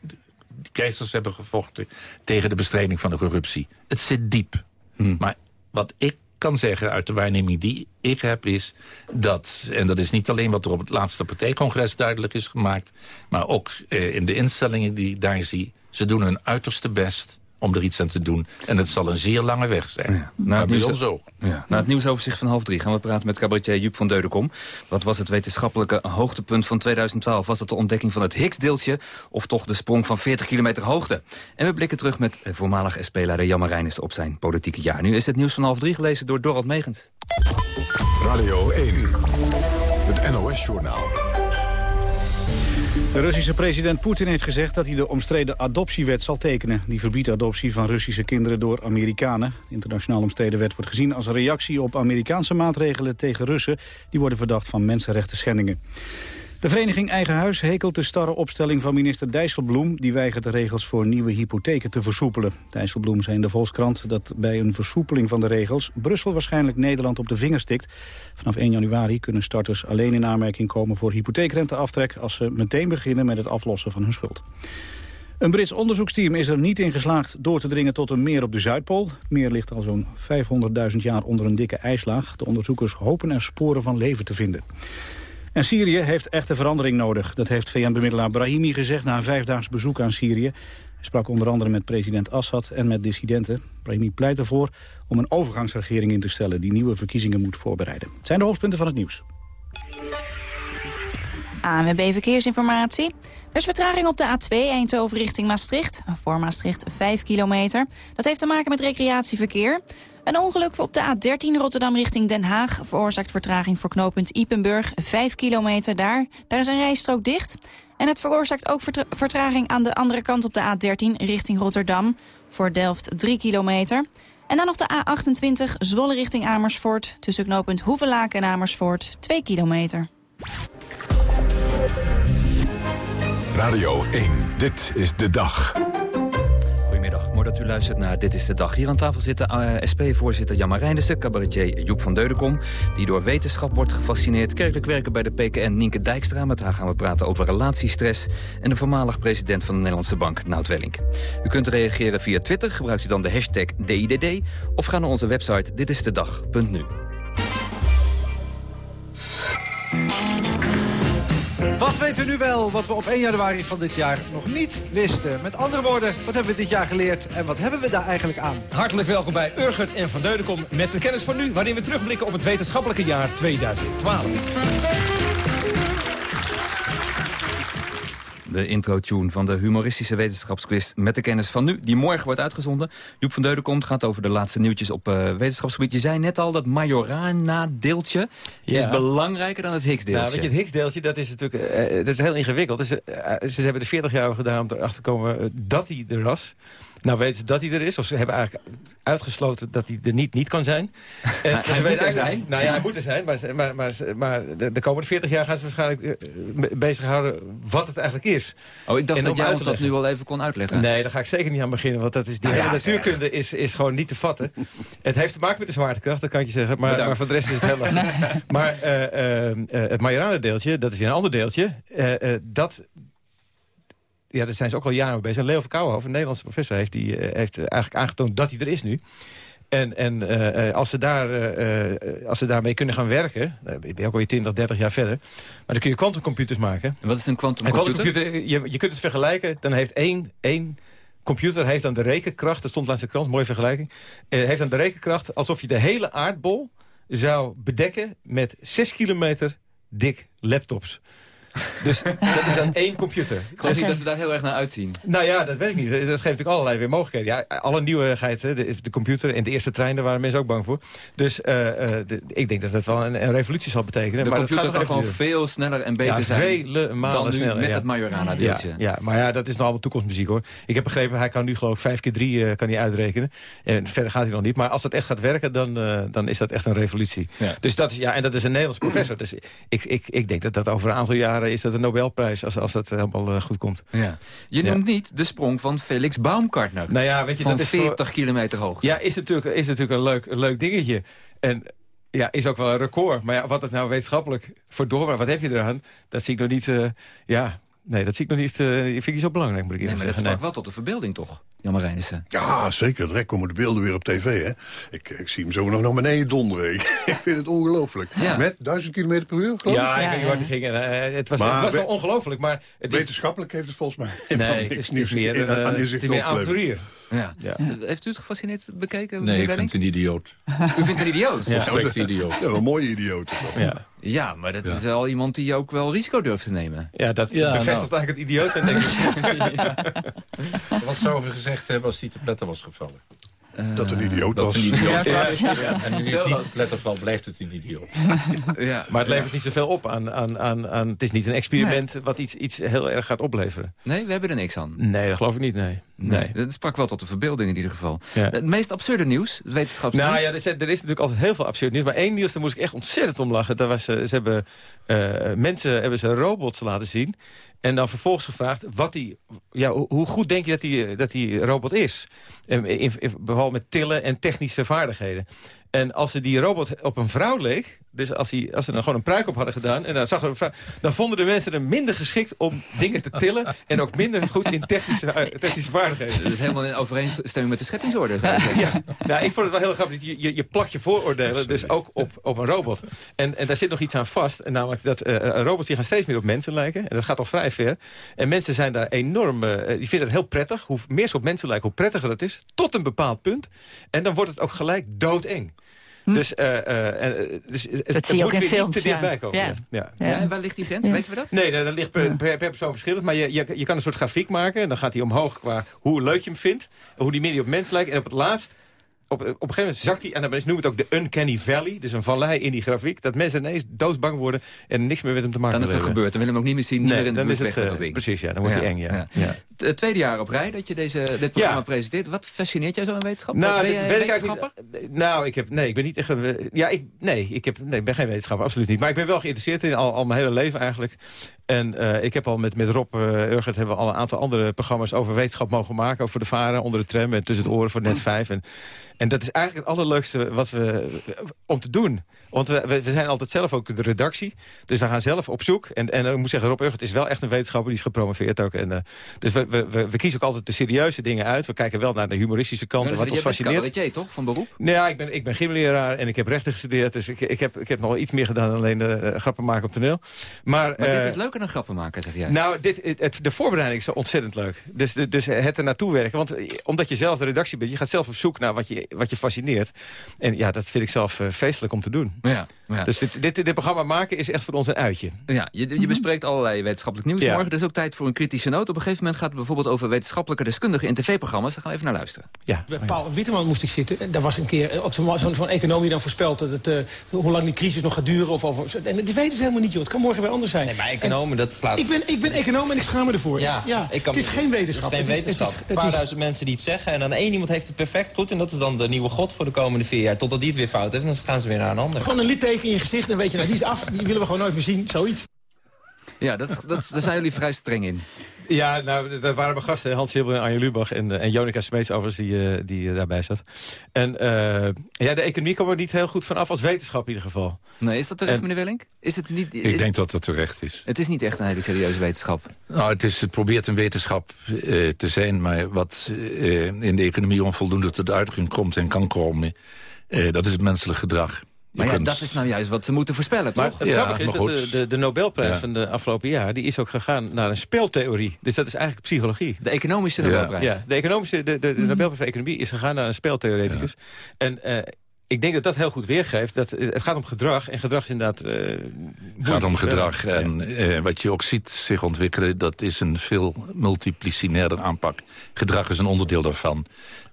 keizers hebben gevochten tegen de bestrijding van de corruptie. Het zit diep. Hmm. Maar wat ik kan zeggen uit de waarneming die ik heb is dat... en dat is niet alleen wat er op het laatste partijcongres duidelijk is gemaakt... maar ook eh, in de instellingen die ik daar zie... ze doen hun uiterste best om er iets aan te doen. En het zal een zeer lange weg zijn. Ja. Na, het nieuws, zo.
Ja. Na het nieuwsoverzicht van half drie gaan we praten met cabaretier Joep van Deudekom. Wat was het wetenschappelijke hoogtepunt van 2012? Was dat de ontdekking van het Higgs-deeltje of toch de sprong van 40 kilometer hoogte? En we blikken terug met voormalig SP-leider Jan Marijnis op zijn politieke jaar. Nu is het nieuws van half drie gelezen door Dorald Megens.
Radio 1, het NOS-journaal.
De Russische president Poetin heeft gezegd dat hij de omstreden adoptiewet zal tekenen. Die verbiedt adoptie van Russische kinderen door Amerikanen. De internationaal omstreden wet wordt gezien als een reactie op Amerikaanse maatregelen tegen Russen. Die worden verdacht van mensenrechten schendingen. De vereniging Eigen Huis hekelt de starre opstelling van minister Dijsselbloem... die weigert de regels voor nieuwe hypotheken te versoepelen. Dijsselbloem zei in de Volkskrant dat bij een versoepeling van de regels... Brussel waarschijnlijk Nederland op de vinger stikt. Vanaf 1 januari kunnen starters alleen in aanmerking komen voor hypotheekrenteaftrek... als ze meteen beginnen met het aflossen van hun schuld. Een Brits onderzoeksteam is er niet in geslaagd door te dringen tot een meer op de Zuidpool. Het meer ligt al zo'n 500.000 jaar onder een dikke ijslaag. De onderzoekers hopen er sporen van leven te vinden. En Syrië heeft echte verandering nodig. Dat heeft VN-bemiddelaar Brahimi gezegd na een vijfdaags bezoek aan Syrië. Hij sprak onder andere met president Assad en met dissidenten. Brahimi pleit ervoor om een overgangsregering in te stellen... die nieuwe verkiezingen moet voorbereiden. Het zijn de hoofdpunten van het nieuws.
ANWB Verkeersinformatie. Er is vertraging op de A2 Eindhoven richting Maastricht. Voor Maastricht 5 kilometer. Dat heeft te maken met recreatieverkeer. Een ongeluk op de A13 Rotterdam richting Den Haag... veroorzaakt vertraging voor knooppunt Ipenburg. 5 kilometer daar. Daar is een rijstrook dicht. En het veroorzaakt ook vertraging aan de andere kant op de A13 richting Rotterdam. Voor Delft 3 kilometer. En dan nog de A28 Zwolle richting Amersfoort. Tussen knooppunt Hoevelaken en Amersfoort 2 kilometer.
Radio 1, dit is de dag.
Mooi dat u luistert naar Dit is de Dag. Hier aan tafel zitten uh, SP-voorzitter Jan Marijnissen, cabaretier Joep van Deudekom... die door wetenschap wordt gefascineerd. Kerkelijk werken bij de PKN Nienke Dijkstra. Met haar gaan we praten over relatiestress. En de voormalig president van de Nederlandse Bank, Nout Welling. U kunt reageren via Twitter. Gebruikt u dan de hashtag DIDD. Of ga naar onze website ditistedag.nu.
Wat weten we nu wel wat we op 1 januari van dit jaar nog niet wisten? Met andere woorden, wat hebben we dit jaar geleerd en wat hebben we daar eigenlijk aan?
Hartelijk welkom bij Urgert en Van Deudekom met de kennis van nu... waarin we terugblikken op het wetenschappelijke jaar 2012.
De intro-tune van de humoristische wetenschapsquiz met de kennis van nu... die morgen wordt uitgezonden. Joep van Deuden komt, gaat over de laatste nieuwtjes op uh, wetenschapsgebied. Je zei net al, dat Majorana-deeltje is belangrijker dan het Higgs-deeltje.
Nou, weet je, het Higgs-deeltje, dat is natuurlijk uh, dat is heel ingewikkeld. Dus, uh, ze hebben er 40 jaar over gedaan om erachter te komen dat hij er was. Nou weten ze dat hij er is. Of ze hebben eigenlijk uitgesloten dat hij er niet, niet kan zijn.
En, nou, hij moet er zijn.
Nou ja, hij moet er zijn. Maar, maar, maar, maar de, de, komende 40 jaar gaan ze waarschijnlijk uh, bezighouden wat het eigenlijk is.
Oh, ik dacht dat jij ons dat nu al even kon uitleggen.
Nee, daar ga ik zeker niet aan beginnen. Want dat is, die nou hele natuurkunde is, is gewoon niet te vatten. het heeft te maken met de zwaartekracht, dat kan ik je zeggen. Maar, maar voor de rest is het heel lastig. maar uh, uh, het Majorana-deeltje, dat is weer een ander deeltje. dat ja, daar zijn ze ook al jaren mee bezig. En Leo Verkouwenhoven, een Nederlandse professor, heeft, die, eh, heeft eigenlijk aangetoond dat hij er is nu. En, en uh, als, ze daar, uh, als ze daarmee kunnen gaan werken... dan ben je ook alweer 20, 30 jaar verder... maar dan kun je quantumcomputers maken.
En wat is een quantumcomputer?
Je, je kunt het vergelijken, dan heeft één, één computer heeft dan de rekenkracht... dat stond laatst in de krant, mooie vergelijking... Heeft dan de rekenkracht alsof je de hele aardbol zou bedekken... met 6 kilometer dik laptops. Dus dat is dan één computer. Ik
geloof niet dat we daar heel erg naar uitzien.
Nou ja, dat weet ik niet. Dat geeft natuurlijk allerlei weer mogelijkheden. Ja, alle nieuwigheid, de, de computer en de eerste trein, daar waren mensen ook bang voor. Dus uh, de, ik denk dat dat wel een, een, revolutie zal betekenen.
De
maar
computer kan gewoon veel sneller en beter
ja,
zijn
vele malen
dan nu
sneller,
met
ja.
het Majorana deeltje.
Ja, ja, maar ja, dat is nog allemaal toekomstmuziek hoor. Ik heb begrepen, hij kan nu geloof ik 5 keer 3 uh, kan hij uitrekenen. En verder gaat hij nog niet. Maar als dat echt gaat werken, dan, dan is dat echt een revolutie. Dus dat is, ja, en dat is een Nederlands professor. Dus ik, ik, ik denk dat dat over een aantal jaren is dat een Nobelprijs als, als dat helemaal uh, goed komt.
Ja. Je noemt niet de sprong van Felix Baumgartner.
Nou ja, weet je,
van
dat is
40 voor... kilometer hoog.
Ja, is natuurlijk, is natuurlijk een, leuk, een leuk dingetje. En ja, is ook wel een record. Maar ja, wat het nou wetenschappelijk voor doormaakt, wat heb je eraan? Dat zie ik nog niet, uh, ja... Nee, dat zie ik nog niet, uh, vind ik niet zo belangrijk, moet ik
nee, maar dat sprak wel tot de verbeelding, toch? Jan Marijnissen.
Ja, zeker. Direct komen de beelden weer op tv. Hè? Ik, ik zie hem zo nog naar beneden donderen. ik vind het ongelooflijk.
Ja.
Met 1000 km per uur, geloof ik?
Ja, ik weet niet waar het ging. Uh, het was,
Maar
het was
we-
wel ongelooflijk, maar... Het is,
Wetenschappelijk heeft het volgens mij
nee,
helemaal
het is,
niks
het is
nieuws
meer
in-
een,
aan
uh, een.
Ja.
Ja.
Heeft u het gefascineerd bekeken?
Nee, ik vind het een idioot.
U vindt het een idioot?
Ja.
Volstrekt idioot.
Ja, een mooie idioot.
Ja.
Ja, maar dat is wel iemand die ook wel risico durft te nemen.
Ja, dat
Ja,
bevestigt
nou.
eigenlijk het idioot zijn, denk ik.
Wat zou we gezegd hebben als die te pletten was gevallen?
Dat een idioot
Dat
was.
een idioot
Ja,
was.
ja.
En nu het valt, blijft het een idioot.
Ja.
Maar het levert niet zoveel op aan... aan, aan, aan het is niet een experiment wat iets, iets heel erg gaat opleveren.
Nee, we hebben er niks aan.
Nee, dat geloof ik niet, nee.
Nee. Dat sprak wel tot de verbeelding in ieder geval.
Ja.
Het meest absurde nieuws, het wetenschapsnieuws.
Nou ja, er is, er is natuurlijk altijd heel veel absurd nieuws. Maar één nieuws, daar moest ik echt ontzettend om lachen. Daar was, eh, ze hebben, eh, mensen hebben ze robots laten zien. En dan vervolgens gevraagd, wat die, ja, hoe, goed denk je dat die, dat die robot is? En in, in, met tillen en technische vaardigheden. En als ze die robot op een vrouw leek... dus als, die, als ze dan gewoon een pruik op hadden gedaan... en dan, zag er dan vonden de mensen hem minder geschikt om dingen te tillen... en ook minder goed in technische, eh, technische vaardigheden.
Dat is helemaal in overeenstemming met de schettingsorde.
Ja, nou, ik vond het wel heel grappig. Je, je, je plakt je vooroordelen dus ook op, op een robot. En, en daar zit nog iets aan vast. En namelijk dat eh, robots die gaan steeds meer op mensen lijken. En dat gaat al vrij ver. En mensen zijn daar enorm... die vinden het heel prettig. Hoe meer ze op mensen lijken, hoe prettiger het is. Tot een bepaald punt. En dan wordt het ook gelijk doodeng. Dus, eh, eh, eh, dus het, het
zie je ook in films,
te
ja.
dichtbij komen.
Ja.
Ja. Ja.
Ja, en waar ligt die grens? Weten we dat?
Nee, dat dat ligt per, per, per persoon verschillend. Maar je, je, je kan een soort grafiek maken. En dan gaat hij omhoog qua hoe leuk je hem vindt. Hoe die meer op mens lijkt. En op het laatst, op, op een gegeven moment zakt hij... en dan noemen we het ook de uncanny valley. Dus een vallei in die grafiek. Dat mensen ineens doodsbang worden en niks meer met hem te maken
Dan is het
hebben.
gebeurd. Dan willen we hem ook niet meer zien. Niet
Nee,
meer in de buurt weg met
eh,
dat ding.
precies, ja, dan wordt hij eng, ja. Ja.
Het eh, tweede jaar op rij dat je deze, dit programma presenteert. Wat fascineert jou zo aan wetenschap?
Nou,
ben
dat
jij
ik
wetenschapper?
eigenlijk niet. Nou, ik heb, nee, ik ben niet echt een... Ja, ik, nee, ik, heb, nee, ik ben geen wetenschapper, absoluut niet. Maar ik ben wel geïnteresseerd in, al, al mijn hele leven eigenlijk. En eh, ik heb al met, met Rob uh, Urgert hebben we al een aantal andere programma's over wetenschap mogen maken. Over de varen, onder de tram en tussen het oren voor net 5. En, en dat is eigenlijk het allerleukste wat we, om te doen. Want we, zijn altijd zelf ook de redactie. Dus we gaan zelf op zoek. En, en ik moet zeggen, Rob Urgert is wel echt een wetenschapper. Die is gepromoveerd ook. En, uh, dus we, we, we, kiezen ook altijd de serieuze dingen uit. We kijken wel naar de humoristische kant.
Ja,
en wat
je
ons
bent
fascineert.
cabaretier, toch? Van beroep?
Nou ja, ik ben, ik ben gymleraar en ik heb rechten gestudeerd. Dus ik, ik, heb, ik heb nog iets meer gedaan dan alleen uh, grappen maken op toneel. Maar,
maar dit is leuker dan grappen maken, zeg jij?
Nou, dit, het, de voorbereiding is ontzettend leuk. Dus, dus het er naartoe werken. Want omdat je zelf de redactie bent, je gaat zelf op zoek naar wat je, wat je fascineert. En ja, dat vind ik zelf feestelijk om te doen.
Ja, ja.
Dus dit, dit, dit, programma maken is echt voor ons een uitje.
Ja, je, je bespreekt allerlei wetenschappelijk nieuws
Ja.
morgen. Er is ook tijd voor een kritische noot. Op een gegeven moment gaat het bijvoorbeeld over wetenschappelijke deskundigen in tv-programma's. Daar gaan we even naar luisteren.
Ja.
Bij Paul Witteman moest ik zitten. En daar was een keer eh, ook zo'n zo zo econoom die dan voorspelt... Dat het, uh, hoe lang die crisis nog gaat duren. Of over, en die weten ze helemaal niet, joh. Het kan morgen weer anders zijn.
Nee, maar economen, dat slaat...
Ik ben, ik ben econoom en ik schaam me ervoor.
Ja,
ja.
Ik kan...
het is geen wetenschap.
Het is geen
het
wetenschap.
Het is,
een paar duizend mensen die het zeggen. En dan één iemand heeft het perfect goed. En dat is dan de nieuwe god voor de komende vier jaar. Totdat die het weer fout heeft. En dan gaan ze weer naar een ander.
Gewoon een litteken in je gezicht. En weet je, nou, die is af. Die willen we gewoon nooit meer zien. Zoiets.
Ja, dat, dat, daar zijn jullie vrij streng in.
Ja, nou, dat waren mijn gasten. Hans Hilber en Arjen Lubach en, eh, en Jonica Smeets overigens die, eh, die eh, daarbij zat. En eh, ja, de economie kwam er niet heel goed vanaf als wetenschap in ieder geval.
Nee, is dat terecht,
En-
meneer Welling? Is het niet...
Ik denk dat dat terecht is.
Het is niet echt een hele serieuze wetenschap.
Nou, het, is, het probeert een wetenschap eh, te zijn... maar wat eh, in de economie onvoldoende tot uitdrukking komt en kan komen... eh, dat is het menselijk gedrag.
Maar ja,
kunt-
dat is nou juist wat ze moeten voorspellen,
Maar
toch?
het
Ja,
grappige is
maar
dat de, de, de Nobelprijs
Ja.
van de afgelopen jaar... die is ook gegaan naar een speeltheorie. Dus dat is eigenlijk psychologie.
De economische. Nobelprijs.
Ja, de, economische, de, de, de Nobelprijs voor Economie is gegaan naar een speeltheoreticus. En eh, ik denk dat dat heel goed weergeeft. Dat, eh, het gaat om gedrag. En gedrag is inderdaad... eh,
Het gaat om gedrag. En eh, wat je ook ziet zich ontwikkelen... dat is een veel multipliciairder aanpak. Gedrag is een onderdeel daarvan.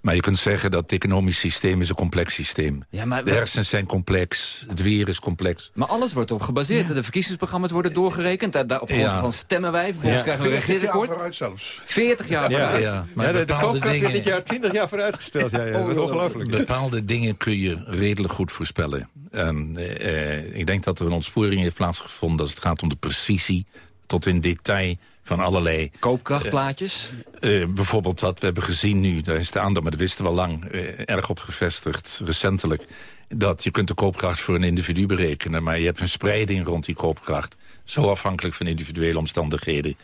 Maar je kunt zeggen dat het economisch systeem is een complex systeem.
Ja, maar-
de hersens zijn complex, het weer is complex.
Maar alles wordt op gebaseerd. De verkiezingsprogramma's worden doorgerekend. Daar, daar op grond
Ja.
van stemmen wij. Vervolgens
Ja.
krijgen we een
40 jaar
regeerakkoord.
vooruit zelfs.
40 jaar
Ja,
vooruit.
ja. Maar
Ja, de, de koopkracht
dingen-
dit jaar 20 jaar vooruitgesteld. Ja, ja, dat is ongelooflijk.
Bepaalde dingen kun je redelijk goed voorspellen. En eh, ik denk dat er een ontsporing heeft plaatsgevonden... als het gaat om de precisie tot in detail van allerlei...
Koopkrachtplaatjes.
eh, bijvoorbeeld dat we hebben gezien nu, daar is de aandacht, maar dat wisten we al lang, eh, erg op gevestigd, recentelijk... dat je kunt de koopkracht voor een individu berekenen... maar je hebt een spreiding rond die koopkracht. Zo afhankelijk van individuele omstandigheden...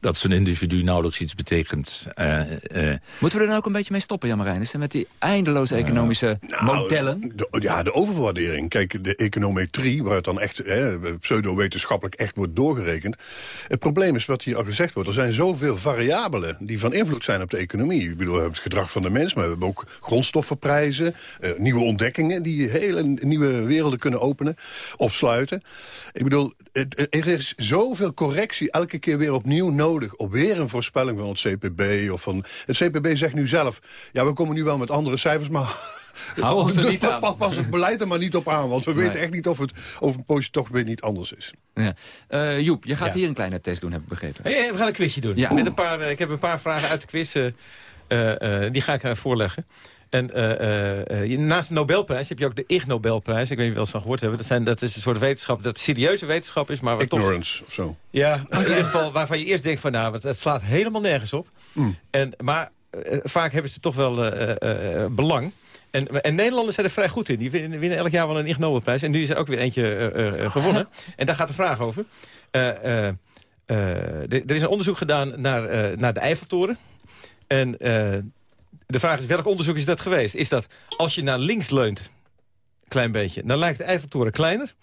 dat zo'n individu nauwelijks iets betekent. Eh, eh,
Moeten we er nou ook een beetje mee stoppen, Jan Marijnissen? Met die eindeloze economische modellen?
De, ja, de overwaardering. Kijk, de econometrie, waar het dan echt hè, pseudo-wetenschappelijk echt wordt doorgerekend. Het probleem is wat hier al gezegd wordt. Er zijn zoveel variabelen die van invloed zijn op de economie. Ik bedoel, we hebben het gedrag van de mens, maar we hebben ook grondstoffenprijzen, eh, nieuwe ontdekkingen die hele nieuwe werelden kunnen openen of sluiten. Ik bedoel, het, er is zoveel correctie elke keer weer opnieuw nodig op weer een voorspelling van het CPB. Of van, het CPB zegt nu zelf, ja, we komen nu wel met andere cijfers, maar
Hou ons er niet aan.
Pas, het beleid er maar niet op aan, want we
Nee.
weten echt niet of het over een poosje toch weer niet anders is.
Ja. Eh, Joep, je gaat
Ja.
hier een kleine test doen, heb ik begrepen.
Hey, we gaan een quizje doen.
Ja.
Met een paar, eh, ik heb een paar vragen uit de quiz. eh, die ga ik voorleggen. En eh, eh, eh, naast de Nobelprijs heb je ook de Ig Nobelprijs. Ik weet niet of je wel eens van gehoord hebben. Dat, zijn, dat is een soort wetenschap dat serieuze wetenschap is. Maar waar toch,
Ignorance of zo.
ja, in ieder geval waarvan je eerst denkt van nou, het, slaat helemaal nergens op. En, maar vaak hebben ze toch wel belang. En, en Nederlanders zijn er vrij goed in. Die winnen, winnen elk jaar wel een Ig Nobelprijs. En nu is er ook weer eentje gewonnen. En daar gaat de vraag over. Er is een onderzoek gedaan naar, naar de Eiffeltoren. En de vraag is, welk onderzoek is dat geweest? Is dat als je naar links leunt, een klein beetje... dan lijkt de Eiffeltoren kleiner?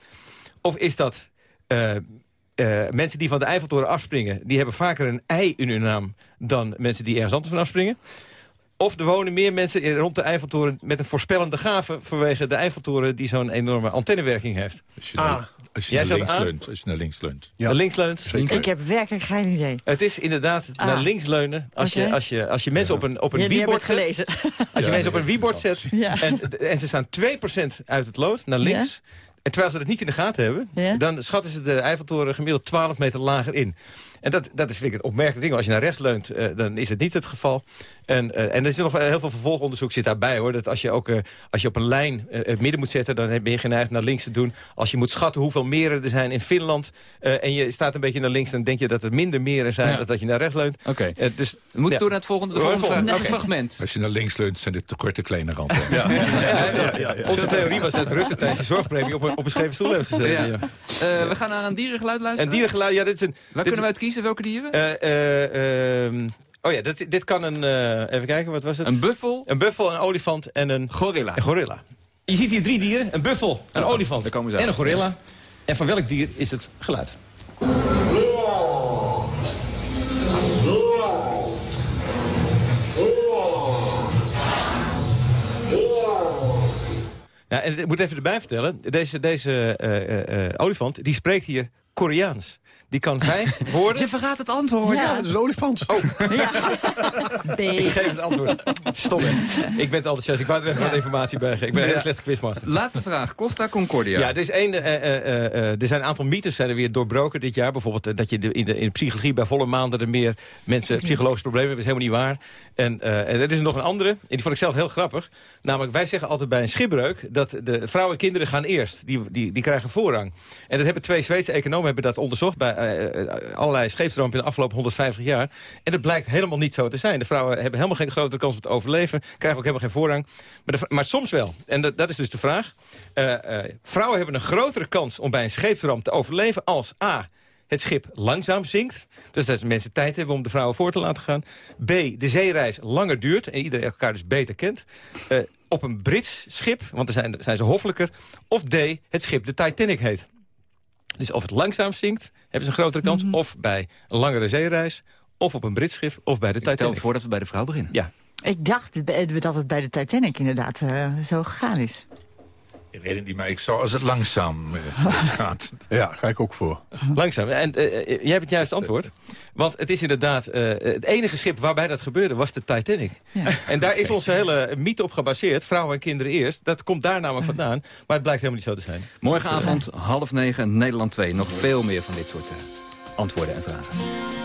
Of is dat... eh, eh, mensen die van de Eiffeltoren afspringen... die hebben vaker een ei in hun naam... dan mensen die ergens anders van afspringen? Of er wonen meer mensen in- rond de Eiffeltoren... met een voorspellende gave vanwege de Eiffeltoren... die zo'n enorme antennewerking heeft.
je, naar, als je
Jij
naar links
aan?
leunt. Als je naar links leunt.
Ja.
Naar links leunt.
Ik heb werkelijk geen idee.
Het is inderdaad
Ah.
naar links leunen. Als, je, als, je, als je mensen op een, op een
Je, je hebt
wiebord zet...
gelezen.
Als je
Ja,
mensen op een wiebord zet
Ja.
en, en ze staan 2% uit het lood naar links... en terwijl ze dat niet in de gaten hebben...
Ja.
dan schatten ze de Eiffeltoren gemiddeld 12 meter lager in. En dat, dat is vind ik een opmerkelijk ding. Als je naar rechts leunt, eh, dan is het niet het geval. En, eh, en er is nog wel heel veel vervolgonderzoek zit daarbij. hoor. Dat als je ook eh, als je op een lijn het midden moet zetten... dan ben je geneigd naar links te doen. Als je moet schatten hoeveel meren er zijn in Finland... eh, en je staat een beetje naar links... dan denk je dat er minder meren zijn
Ja.
dan dat je naar rechts leunt.
Oké.
Dus, ja.
door naar het volgende, de volgende
het
vraag. Een fragment.
Als je naar links leunt, zijn dit tekorten kleine randen.
Onze theorie was dat Rutte tijdens de zorgpremie op een, op een scheve stoel heeft gezeten.
Ja.
Ja.
Eh, we gaan naar een dierengeluid
En
luisteren.
dierengeluid, ja, dit is een...
Waar
dit
kunnen we uit kiezen? Welke dieren?
eh, eh, ehm, oh ja, dit, dit kan een... eh, even kijken, wat was het?
Een buffel,
Een buffel, een olifant en een,
gorilla.
een gorilla.
Je ziet hier drie dieren. Een buffel, een olifant
daar komen ze
en een gorilla. En van welk dier is het geluid?
Ja, en ik moet even erbij vertellen. Deze, deze eh, eh, eh, olifant, die spreekt hier Koreaans. Die kan vijf woorden...
Je vergaat het antwoord.
Ja, dat is een olifant.
Oh,
Ja. B.
ik geef het antwoord. Stom, hè? Ik ben enthousiast. Ik wou er even wat informatie bij geven. Ik ben een hele slechte quizmaster.
Laatste vraag. Costa Concordia.
Ja, er, is één, eh, eh, eh, eh, er zijn een aantal mythes zijn er weer doorbroken dit jaar. Bijvoorbeeld dat je de, in, de, in de psychologie bij volle maanden er meer mensen psychologische problemen hebben. Dat is helemaal niet waar. En, en er is nog een andere, en die vond ik zelf heel grappig. Namelijk, wij zeggen altijd bij een schipbreuk dat de vrouwen en kinderen gaan eerst. Die, die, die krijgen voorrang. En dat hebben twee Zweedse economen hebben dat onderzocht bij, eh, eh, allerlei scheepsrampen in de afgelopen 150 jaar. En dat blijkt helemaal niet zo te zijn. De vrouwen hebben helemaal geen grotere kans op het overleven. Krijgen ook helemaal geen voorrang. Maar, maar soms wel. En dat, dat is dus de vraag. vrouwen hebben een grotere kans om bij een scheepsramp te overleven als A het schip langzaam zinkt. Dus dat mensen tijd hebben om de vrouwen voor te laten gaan. B, de zeereis langer duurt en iedereen elkaar dus beter kent. Uh, op een Brits schip, want dan zijn, zijn ze hoffelijker. Of D, het schip de Titanic heet. Dus of het langzaam zinkt, hebben ze een grotere kans. Mhm. Of bij een langere zeereis, of op een Brits schip, of bij de Titanic.
stel voor dat we bij de vrouw beginnen.
Ja.
Ik dacht dat het bij de Titanic inderdaad uh, zo gegaan is.
Ik weet het niet, maar ik zou als het langzaam uh, gaat.
Ja, ga ik ook voor.
Langzaam. En uh, jij hebt het juiste antwoord. Want het is inderdaad... het enige schip waarbij dat gebeurde was de Titanic. Ja. En daar is onze hele mythe op gebaseerd. Vrouwen en kinderen eerst. Dat komt daar namelijk vandaan. Maar het blijkt helemaal niet zo te zijn.
Morgenavond, half negen, Nederland 2. Nog veel meer van dit soort antwoorden en vragen.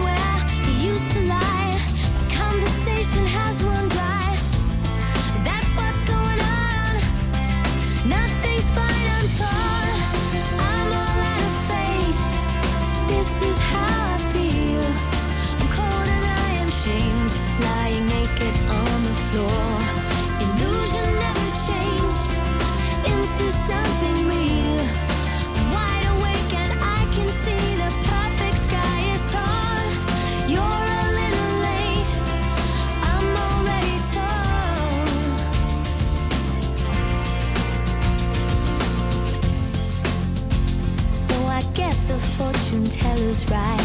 teller's right.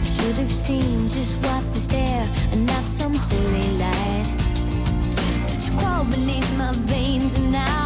I should have seen just what was there and not some holy light. But you crawl beneath my veins and now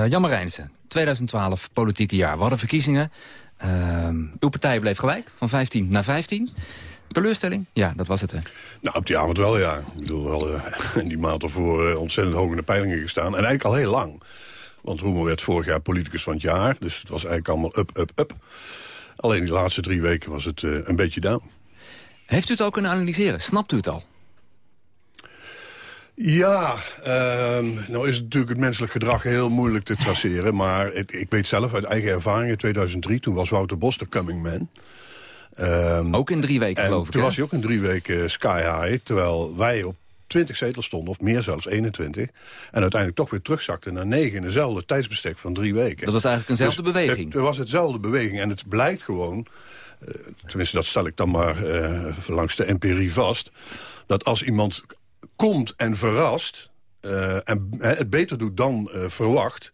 Uh, Jan Marijnissen, 2012, politieke jaar. We hadden verkiezingen. Ehm, uw partij bleef gelijk, van 15 naar 15. Teleurstelling? Ja, dat was het, hè?
Nou, op die avond wel, ja. Ik bedoel, we hadden in die maand ervoor eh, ontzettend hoog in de peilingen gestaan. En eigenlijk al heel lang. Want Roemer werd vorig jaar politicus van het jaar. Dus het was eigenlijk allemaal up, up, up. Alleen die laatste drie weken was het eh, een beetje down.
Heeft u het al kunnen analyseren? Snapt u het al?
Ja, ehm, nou is het natuurlijk het menselijk gedrag heel moeilijk te traceren. Maar het, ik weet zelf uit eigen ervaring in 2003, toen was Wouter Bos de coming man. Ehm,
Ook in drie weken,
en
geloof ik,
toen was hij ook in drie weken sky high. Terwijl wij op 20 zetels stonden, of meer zelfs, 21. En uiteindelijk toch weer terugzakten naar 9 in dezelfde tijdsbestek van drie weken.
Dat was eigenlijk eenzelfde
Dus
beweging.
Het, het was hetzelfde beweging. En het blijkt gewoon, eh, tenminste dat stel ik dan maar eh, langs de empirie vast... dat als iemand komt en verrast... eh, en het beter doet dan eh, verwacht...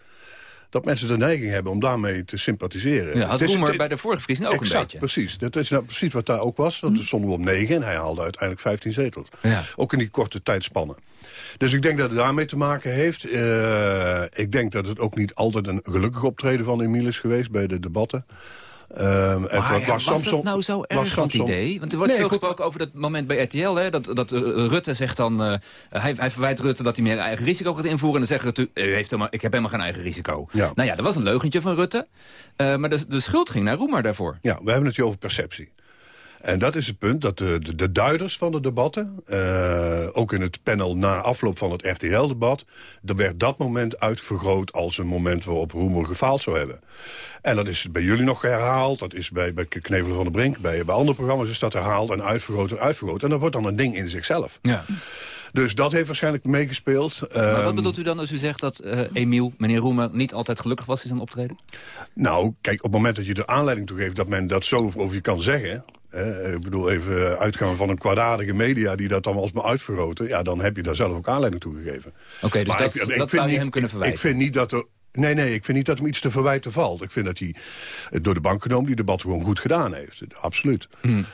dat mensen de neiging hebben om daarmee te sympathiseren.
Ja, had
Het is-
Roemer bij de vorige verkiezing ook
exact,
een beetje.
precies. Dat is nou precies wat daar ook was. Want toen stonden we op negen en hij haalde uiteindelijk 15 zetels.
Ja.
Ook in die korte tijdspanne. Dus ik denk dat het daarmee te maken heeft. Eh, ik denk dat het ook niet altijd een gelukkig optreden van Emiel is geweest bij de debatten. Ehm, en
Maar ja, was
Samson-
dat nou zo erg, dat idee? Want er wordt
Nee,
veel gesproken over dat moment bij RTL. Hè, dat dat eh, Rutte zegt dan... eh, hij, hij verwijt Rutte dat hij meer eigen risico gaat invoeren. En dan zegt Rutte, u heeft helemaal, ik heb helemaal geen eigen risico.
Ja.
Nou ja, dat was een leugentje van Rutte. Eh, maar de, de schuld ging naar Roemer daarvoor.
Ja, we hebben het hier over perceptie. En dat is het punt dat de, de, de duiders van de debatten... eh, ook in het panel na afloop van het RTL-debat... er werd dat moment uitvergroot als een moment waarop Roemer gefaald zou hebben. En dat is bij jullie nog herhaald. Dat is bij, bij Knevelen van der Brink. Bij, bij andere programma's is dat herhaald en uitvergroot en uitvergroot. En dat wordt dan een ding in zichzelf.
Ja.
Dus dat heeft waarschijnlijk meegespeeld.
Maar wat
Ehm,
bedoelt u dan als u zegt dat eh, Emiel, meneer Roemer... niet altijd gelukkig was in zijn optreden?
Nou, kijk, op het moment dat je er aanleiding toe geeft... dat men dat zo over je kan zeggen... Hè, ik bedoel, even uitgaan van een kwaadaardige media... die dat dan alsmaar uitvergroten... ja, dan heb je daar zelf ook aanleiding toe gegeven.
Oké, dus
Maar
dat,
ik- ik
dat zou je
niet-
hem kunnen verwijten?
Ik vind niet dat er... Nee, nee, ik vind niet dat hem iets te verwijten valt. Ik vind dat hij door de bank genomen die debat gewoon goed gedaan heeft. Absoluut.
Hmm.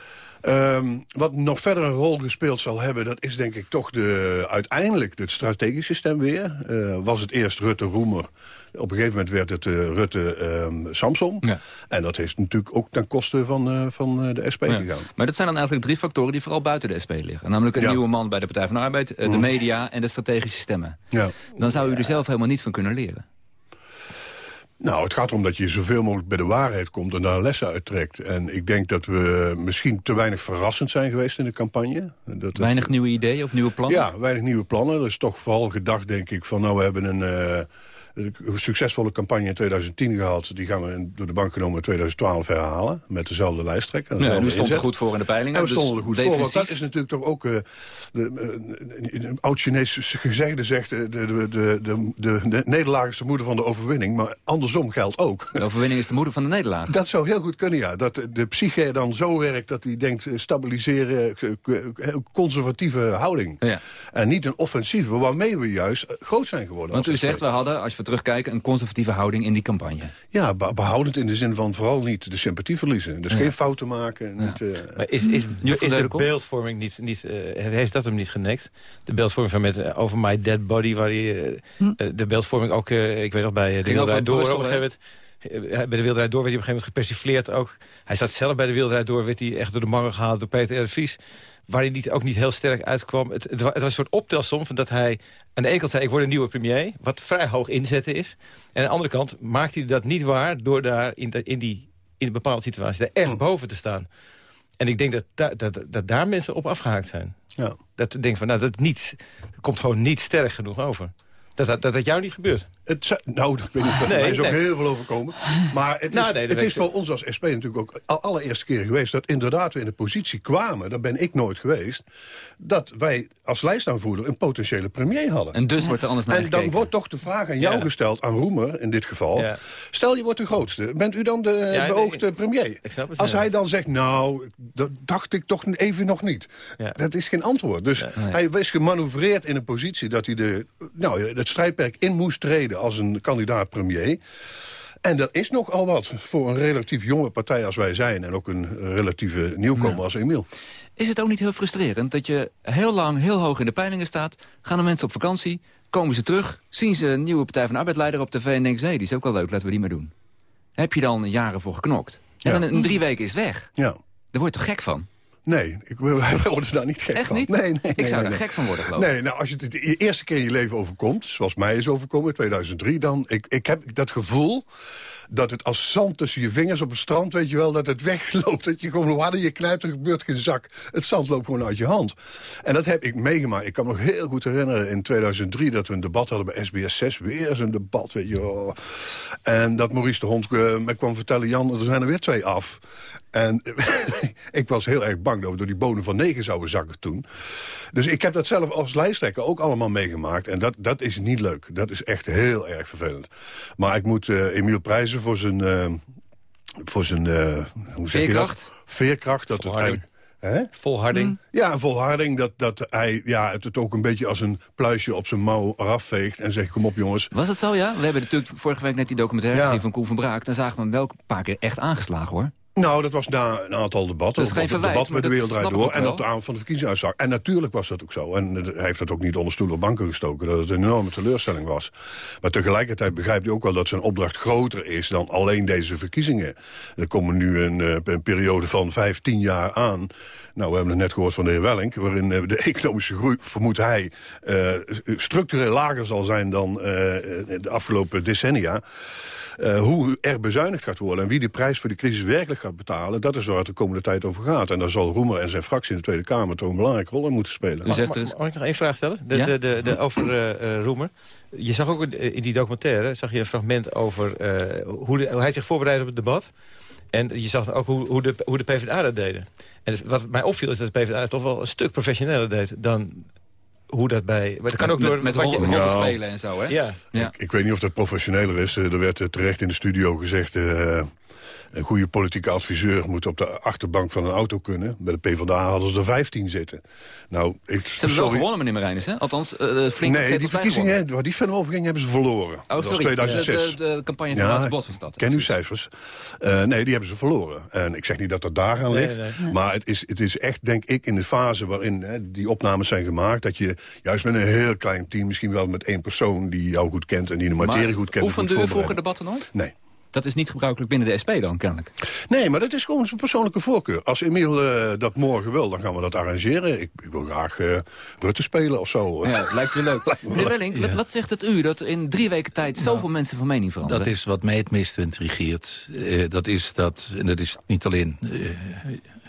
Ehm, wat nog verder een rol gespeeld zal hebben... dat is denk ik toch de, uiteindelijk het strategische stem weer. Eh, was het eerst Rutte-Roemer. Op een gegeven moment werd het eh, Rutte-Samson.
Ja.
en dat heeft natuurlijk ook ten koste van, eh, van de SP
Ja.
gegaan.
Maar dat zijn dan eigenlijk drie factoren die vooral buiten de SP liggen. Namelijk een
Ja.
nieuwe man bij de Partij van de Arbeid, de
Mhm.
media en de strategische stemmen.
Ja.
Dan zou u er zelf helemaal niets van kunnen leren.
Nou, het gaat erom dat je zoveel mogelijk bij de waarheid komt en daar lessen uit trekt. En ik denk dat we misschien te weinig verrassend zijn geweest in de campagne. Dat het-
Weinig nieuwe ideeën of nieuwe plannen?
Ja, weinig nieuwe plannen. Er is toch vooral gedacht, denk ik, van nou, we hebben een... eh, een succesvolle campagne in 2010 gehad. Die gaan we door de bank genomen in 2012 herhalen. Met dezelfde lijsttrekker.
Ja,
dezelfde
u stond er goed voor in de peilingen.
En we
dus
stonden er goed voor, want dat is natuurlijk toch ook... eh, de, eh, een oud-Chinees gezegde zegt... eh, De, de, de, de, de, de nederlaag is de moeder van de overwinning. Maar andersom geldt ook.
De overwinning is de moeder van de nederlaag.
Dat zou heel goed kunnen, ja. Dat de psyche dan zo werkt dat hij denkt... eh, stabiliseren, eh, eh, conservatieve houding.
Ja.
En niet een offensieve, waarmee we juist eh, groot zijn geworden.
Want u zegt, we hadden, als we terugkijken, een conservatieve houding in die campagne.
Ja, be- behoudend in de zin van vooral niet de sympathie verliezen. Dus
Ja.
geen fouten maken. Niet, eh,
Maar is, is,
van
is de beeldvorming niet... niet eh, heeft dat hem niet genekt? De beeldvorming van met eh, Over My Dead Body... waar hij eh, de beeldvorming ook... eh, ik weet nog, bij de Wilderij Door...
Brussel,
op een gegeven moment, bij de Wilderij Door werd hij op een gegeven moment gepersifleerd ook. Hij zat zelf bij de Wilderij Door... werd hij echt door de mangel gehaald door Peter R. Vries... waar hij niet, ook niet heel sterk uitkwam. Het, het, wa- het was een soort optelsom van dat hij... aan de ene kant zei, ik word een nieuwe premier... wat vrij hoog inzetten is. En aan de andere kant maakt hij dat niet waar... door daar in, de- in, die, in een bepaalde situatie daar echt boven te staan. En ik denk dat, da- dat, dat daar mensen op afgehaakt zijn.
ja.
Dat denk van, nou, dat, niet, dat komt gewoon niet sterk genoeg over. Dat dat, dat, dat jou niet gebeurt.
Het, zou- nou, ik weet niet of
Nee,
mij is ook
nee.
heel veel overkomen. Maar het is,
Nou, nee, dat
het is
ik.
voor ons als SP natuurlijk ook de allereerste keer geweest... dat inderdaad we in de positie kwamen, daar ben ik nooit geweest... dat wij als lijstaanvoerder een potentiële premier hadden.
En dus wordt er anders naar
En dan wordt toch de vraag aan jou
Ja.
gesteld, aan Roemer in dit geval...
Ja.
stel je wordt de grootste, bent u dan de beoogde premier?
ik snap het,
Als
ja.
hij dan zegt, nou, dat dacht ik toch even nog niet.
Ja.
Dat is geen antwoord. Dus hij is gemanoeuvreerd in een positie dat hij de, nou, het strijdperk in moest treden... als een kandidaat premier... En dat is nogal wat voor een relatief jonge partij als wij zijn... en ook een relatieve nieuwkomer als Emiel.
Is het ook niet heel frustrerend dat je heel lang heel hoog in de peilingen staat... gaan de mensen op vakantie, komen ze terug... zien ze een nieuwe Partij van de Arbeid-leider op tv en denken ze... Hey, die is ook wel leuk, laten we die maar doen. Heb je dan jaren voor geknokt. En
Ja.
dan in drie weken is weg.
Ja.
Daar word je toch gek van?
Nee, ik, wij worden daar niet gek
Echt
van.
niet?
Nee, nee,
Ik zou er
nee.
gek van worden, geloof ik.
Nee, nou, als je het de eerste keer in je leven overkomt, zoals mij is overkomen in 2003... dan ik, ik heb dat gevoel dat het als zand tussen je vingers op het strand... weet je wel, dat het wegloopt. Dat je gewoon, hoe harder je knijpt, er gebeurt geen zak. Het zand loopt gewoon uit je hand. En dat heb ik meegemaakt. Ik kan me nog heel goed herinneren in 2003... dat we een debat hadden bij SBS 6. Weer zo'n debat, weet je wel. En dat Maurice de Hond eh, me kwam vertellen... Jan, er zijn er weer twee af. En ik was heel erg bang dat we door die bonen van negen zouden zakken toen. Dus ik heb dat zelf als lijsttrekker ook allemaal meegemaakt. En dat, dat is niet leuk. Dat is echt heel erg vervelend. Maar ik moet eh Emiel prijzen voor zijn... eh, voor zijn eh, hoe zeg je dat?
Veerkracht?
Veerkracht. Dat het
Volharding.
eigenlijk Hè?
Volharding.
Ja, een volharding dat, dat hij ja, het, het ook een beetje als een pluisje op zijn mouw eraf veegt... en zegt, kom op jongens.
Was het zo, ja? We hebben natuurlijk vorige week net die documentaire
Ja.
gezien van Koen van Braak. Dan zagen we hem wel een paar keer echt aangeslagen, hoor.
Nou, dat was na een aantal debatten.
Dat is geen verwijt,
debat met de Wereld Draait Door. En op de avond van de verkiezingsuitslag. En natuurlijk was dat ook zo. En hij heeft dat ook niet onder stoel of banken gestoken. Dat het een enorme teleurstelling was. Maar tegelijkertijd begrijpt hij ook wel dat zijn opdracht groter is... dan alleen deze verkiezingen. Er komen nu een, eh, een periode van vijf, tien jaar aan... Nou, we hebben het net gehoord van de heer Wellink... waarin eh, de economische groei, vermoedt hij... eh, structureel lager zal zijn dan eh, de afgelopen decennia. Eh, hoe er bezuinigd gaat worden en wie de prijs voor de crisis werkelijk gaat betalen... dat is waar het de komende tijd over gaat. En daar zal Roemer en zijn fractie in de Tweede Kamer toch een belangrijke rol in moeten spelen.
Mag, mag- mag ik nog één vraag stellen? De,
Ja?
de, de, de, over Roemer. Je zag ook in die documentaire zag je een fragment over eh, hoe, de- hoe hij zich voorbereidde op het debat. En je zag ook hoe, hoe, de, hoe de PvdA dat deden. En dus wat mij opviel is dat de PvdA toch wel een stuk professioneler deed dan hoe dat bij... Maar dat kan ook
Met-
door...
met
wat je-
rollen
Nou,
spelen en zo, hè?
Ja.
Ja.
Ik, ik weet niet of dat professioneler is. Eh, Er werd eh, terecht in de studio gezegd... eh, een goede politieke adviseur moet op de achterbank van een auto kunnen. Bij de PvdA hadden ze er 15 zitten. Nou, ik,
Ze hebben wel gewonnen, meneer Marijnis, hè? Althans, eh flink
Nee, die verkiezingen, waar die van overging, hebben ze verloren.
Oh,
dat was
sorry.
2006.
De, de, de campagne van Wouter Bos was dat.
Ik ken uw cijfers. Eh, nee, die hebben ze verloren. En ik zeg niet dat dat daaraan
Nee,
ligt.
nee, nee.
Maar het is, het is echt, denk ik, in de fase waarin hè, die opnames zijn gemaakt... dat je juist met een heel klein team, misschien wel met één persoon... die jou goed kent en die de materie
Maar
goed kent...
oefende u vroeger
voorbereiden.
debatten nooit?
Nee.
Dat is niet gebruikelijk binnen de SP dan, kennelijk.
Nee, maar dat is gewoon zijn persoonlijke voorkeur. Als Emiel eh, dat morgen wil, dan gaan we dat arrangeren. Ik, ik wil graag eh, Rutte spelen of zo.
Ja, lijkt u leuk. Meneer Welling, wat, wat zegt het u dat in drie weken tijd zoveel mensen van mening veranderen?
Dat is wat mij het meest intrigeert. Eh, dat is dat, en dat is niet alleen eh,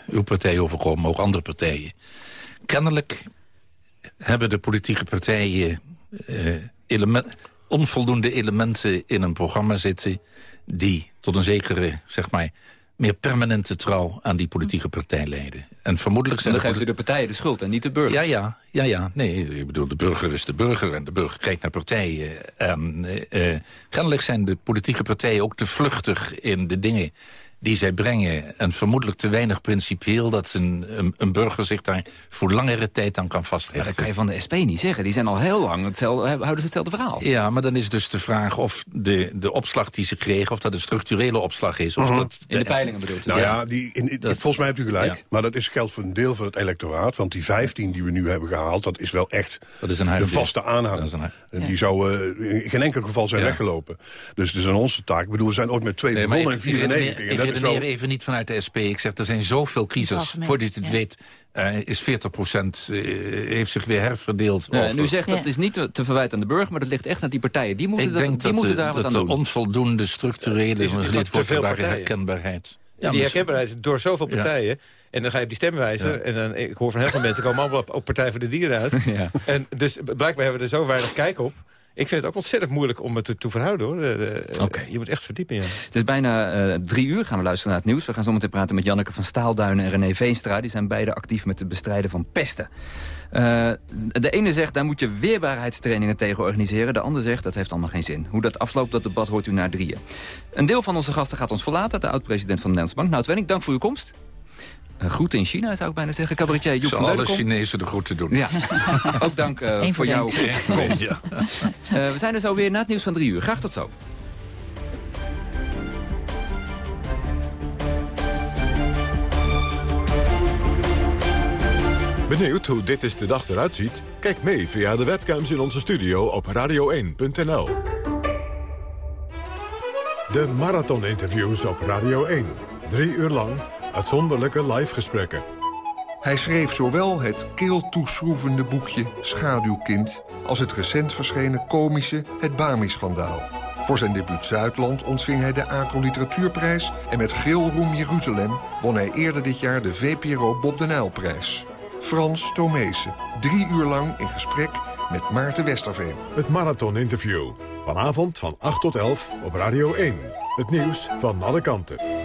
uw partij overkomen, maar ook andere partijen. Kennelijk hebben de politieke partijen eh, element, onvoldoende elementen in een programma zitten... die tot een zekere, zeg maar, meer permanente trouw aan die politieke partij leiden. En vermoedelijk zijn
dan geeft u de partijen de schuld en niet de burgers.
ja, ja, ja, ja. Nee, ik bedoel, de burger is de burger en de burger kijkt naar partijen. En eh, eh, kennelijk zijn de politieke partijen ook te vluchtig in de dingen die zij brengen. En vermoedelijk te weinig principieel dat een, een, een burger zich daar voor langere tijd aan kan
Ja,
vasthechten.
dat kan je van de SP niet zeggen. Die zijn al heel lang hetzelfde, houden ze hetzelfde verhaal.
Ja, maar dan is dus de vraag of de, de opslag die ze kregen... of dat een structurele opslag is. Of
Mhm.
dat
In de peilingen bedoelt u?
Nou ja, die, in, in- volgens mij hebt u gelijk.
Ja.
Maar dat is geldt voor een deel van het electoraat. Want die 15 die we nu hebben gehaald, dat is wel echt
Dat is een
de vaste aanhang.
Dat is een-
En Die zou eh, in geen enkel geval zijn
Ja.
weggelopen. Dus het is aan onze taak. Ik bedoel, we zijn ooit met twee
Nee,
begonnen in
ik, ik
94.
redeneer,
en
ik
dat is
redeneer even niet vanuit de SP. Ik zeg, er zijn zoveel kiezers.
algemeen,
Voordat je het
ja.
weet, eh, is 40 procent heeft zich weer herverdeeld.
Ja, en
over-
u zegt dat is niet te te verwijten aan de burger, maar dat ligt echt aan die partijen. Die moeten,
ik
dat,
denk
die
dat,
moeten
de-
daar wat aan doen.
onvoldoende structurele
is te
lidwoordbare herkenbaarheid.
Ja, die herkenbaarheid is door zoveel
Ja.
partijen. En dan ga je op die stemwijzer.
Ja.
En dan, ik hoor van heel veel mensen komen allemaal op, op Partij voor de Dieren uit.
Ja.
En dus blijkbaar hebben we er zo weinig kijk op. Ik vind het ook ontzettend moeilijk om het te, te verhouden, hoor. Eh, eh,
Oké.
Je moet echt verdiepen, ja.
Het is bijna eh, drie uur, gaan we luisteren naar het nieuws. We gaan zometeen praten met Janneke van Staalduinen en René Veenstra. Die zijn beide actief met het bestrijden van pesten. De ene zegt, daar moet je weerbaarheidstrainingen tegen organiseren. De ander zegt, dat heeft allemaal geen zin. Hoe dat afloopt, dat debat hoort u na drieën. Een deel van onze gasten gaat ons verlaten. De oud-president van de Nederlandse Bank, Nout Wenning, dank voor uw komst. Uh, groeten in China, zou ik bijna zeggen. Cabaretier Joep
Zal
van
alle. Chinezen de groeten doen.
Ja, ook dank eh, voor jouw komst.
Ja.
Eh, we zijn er zo weer na het nieuws van drie uur. Graag tot zo.
Benieuwd hoe dit is de dag eruit ziet? Kijk mee via de webcams in onze studio op radio1.nl. De marathoninterviews op Radio 1. Drie uur lang uitzonderlijke live gesprekken.
Hij schreef zowel het keeltoeschroevende boekje Schaduwkind... als het recent verschenen komische Het Bami-schandaal. Voor zijn debuut Zuidland ontving hij de ACO Literatuurprijs... en met Grilroem Jeruzalem won hij eerder dit jaar de VPRO Bob de Nijlprijs. Frans Tomezen, drie uur lang in gesprek met Maarten Westerveen.
Het marathoninterview. Vanavond van 8 tot 11 op Radio 1. Het nieuws van alle kanten.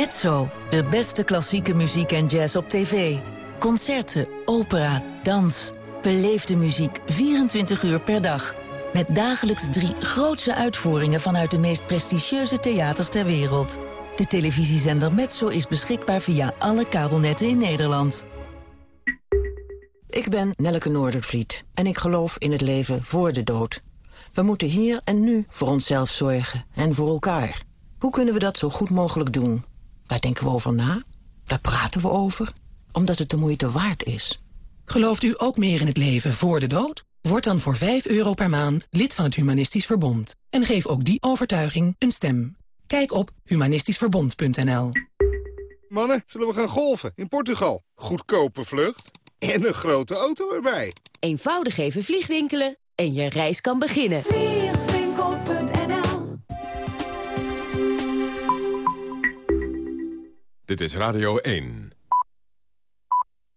Mezzo, de beste klassieke muziek en jazz op tv. Concerten, opera, dans. Beleefde muziek 24 uur per dag. Met dagelijks drie grootse uitvoeringen vanuit de meest prestigieuze theaters ter wereld. De televisiezender Metso is beschikbaar via alle kabelnetten in Nederland.
Ik ben Nelleke Noordervliet en ik geloof in het leven voor de dood. We moeten hier en nu voor onszelf zorgen en voor elkaar. Hoe kunnen we dat zo goed mogelijk doen? Daar denken we over na, daar praten we over, omdat het de moeite waard is.
Gelooft u ook meer in het leven voor de dood? Word dan voor 5 euro per maand lid van het Humanistisch Verbond. En geef ook die overtuiging een stem. Kijk op humanistischverbond.nl
Mannen, zullen we gaan golven in Portugal? Goedkope vlucht en een grote auto erbij.
Eenvoudig even vliegwinkelen en je reis kan beginnen.
Dit is Radio 1.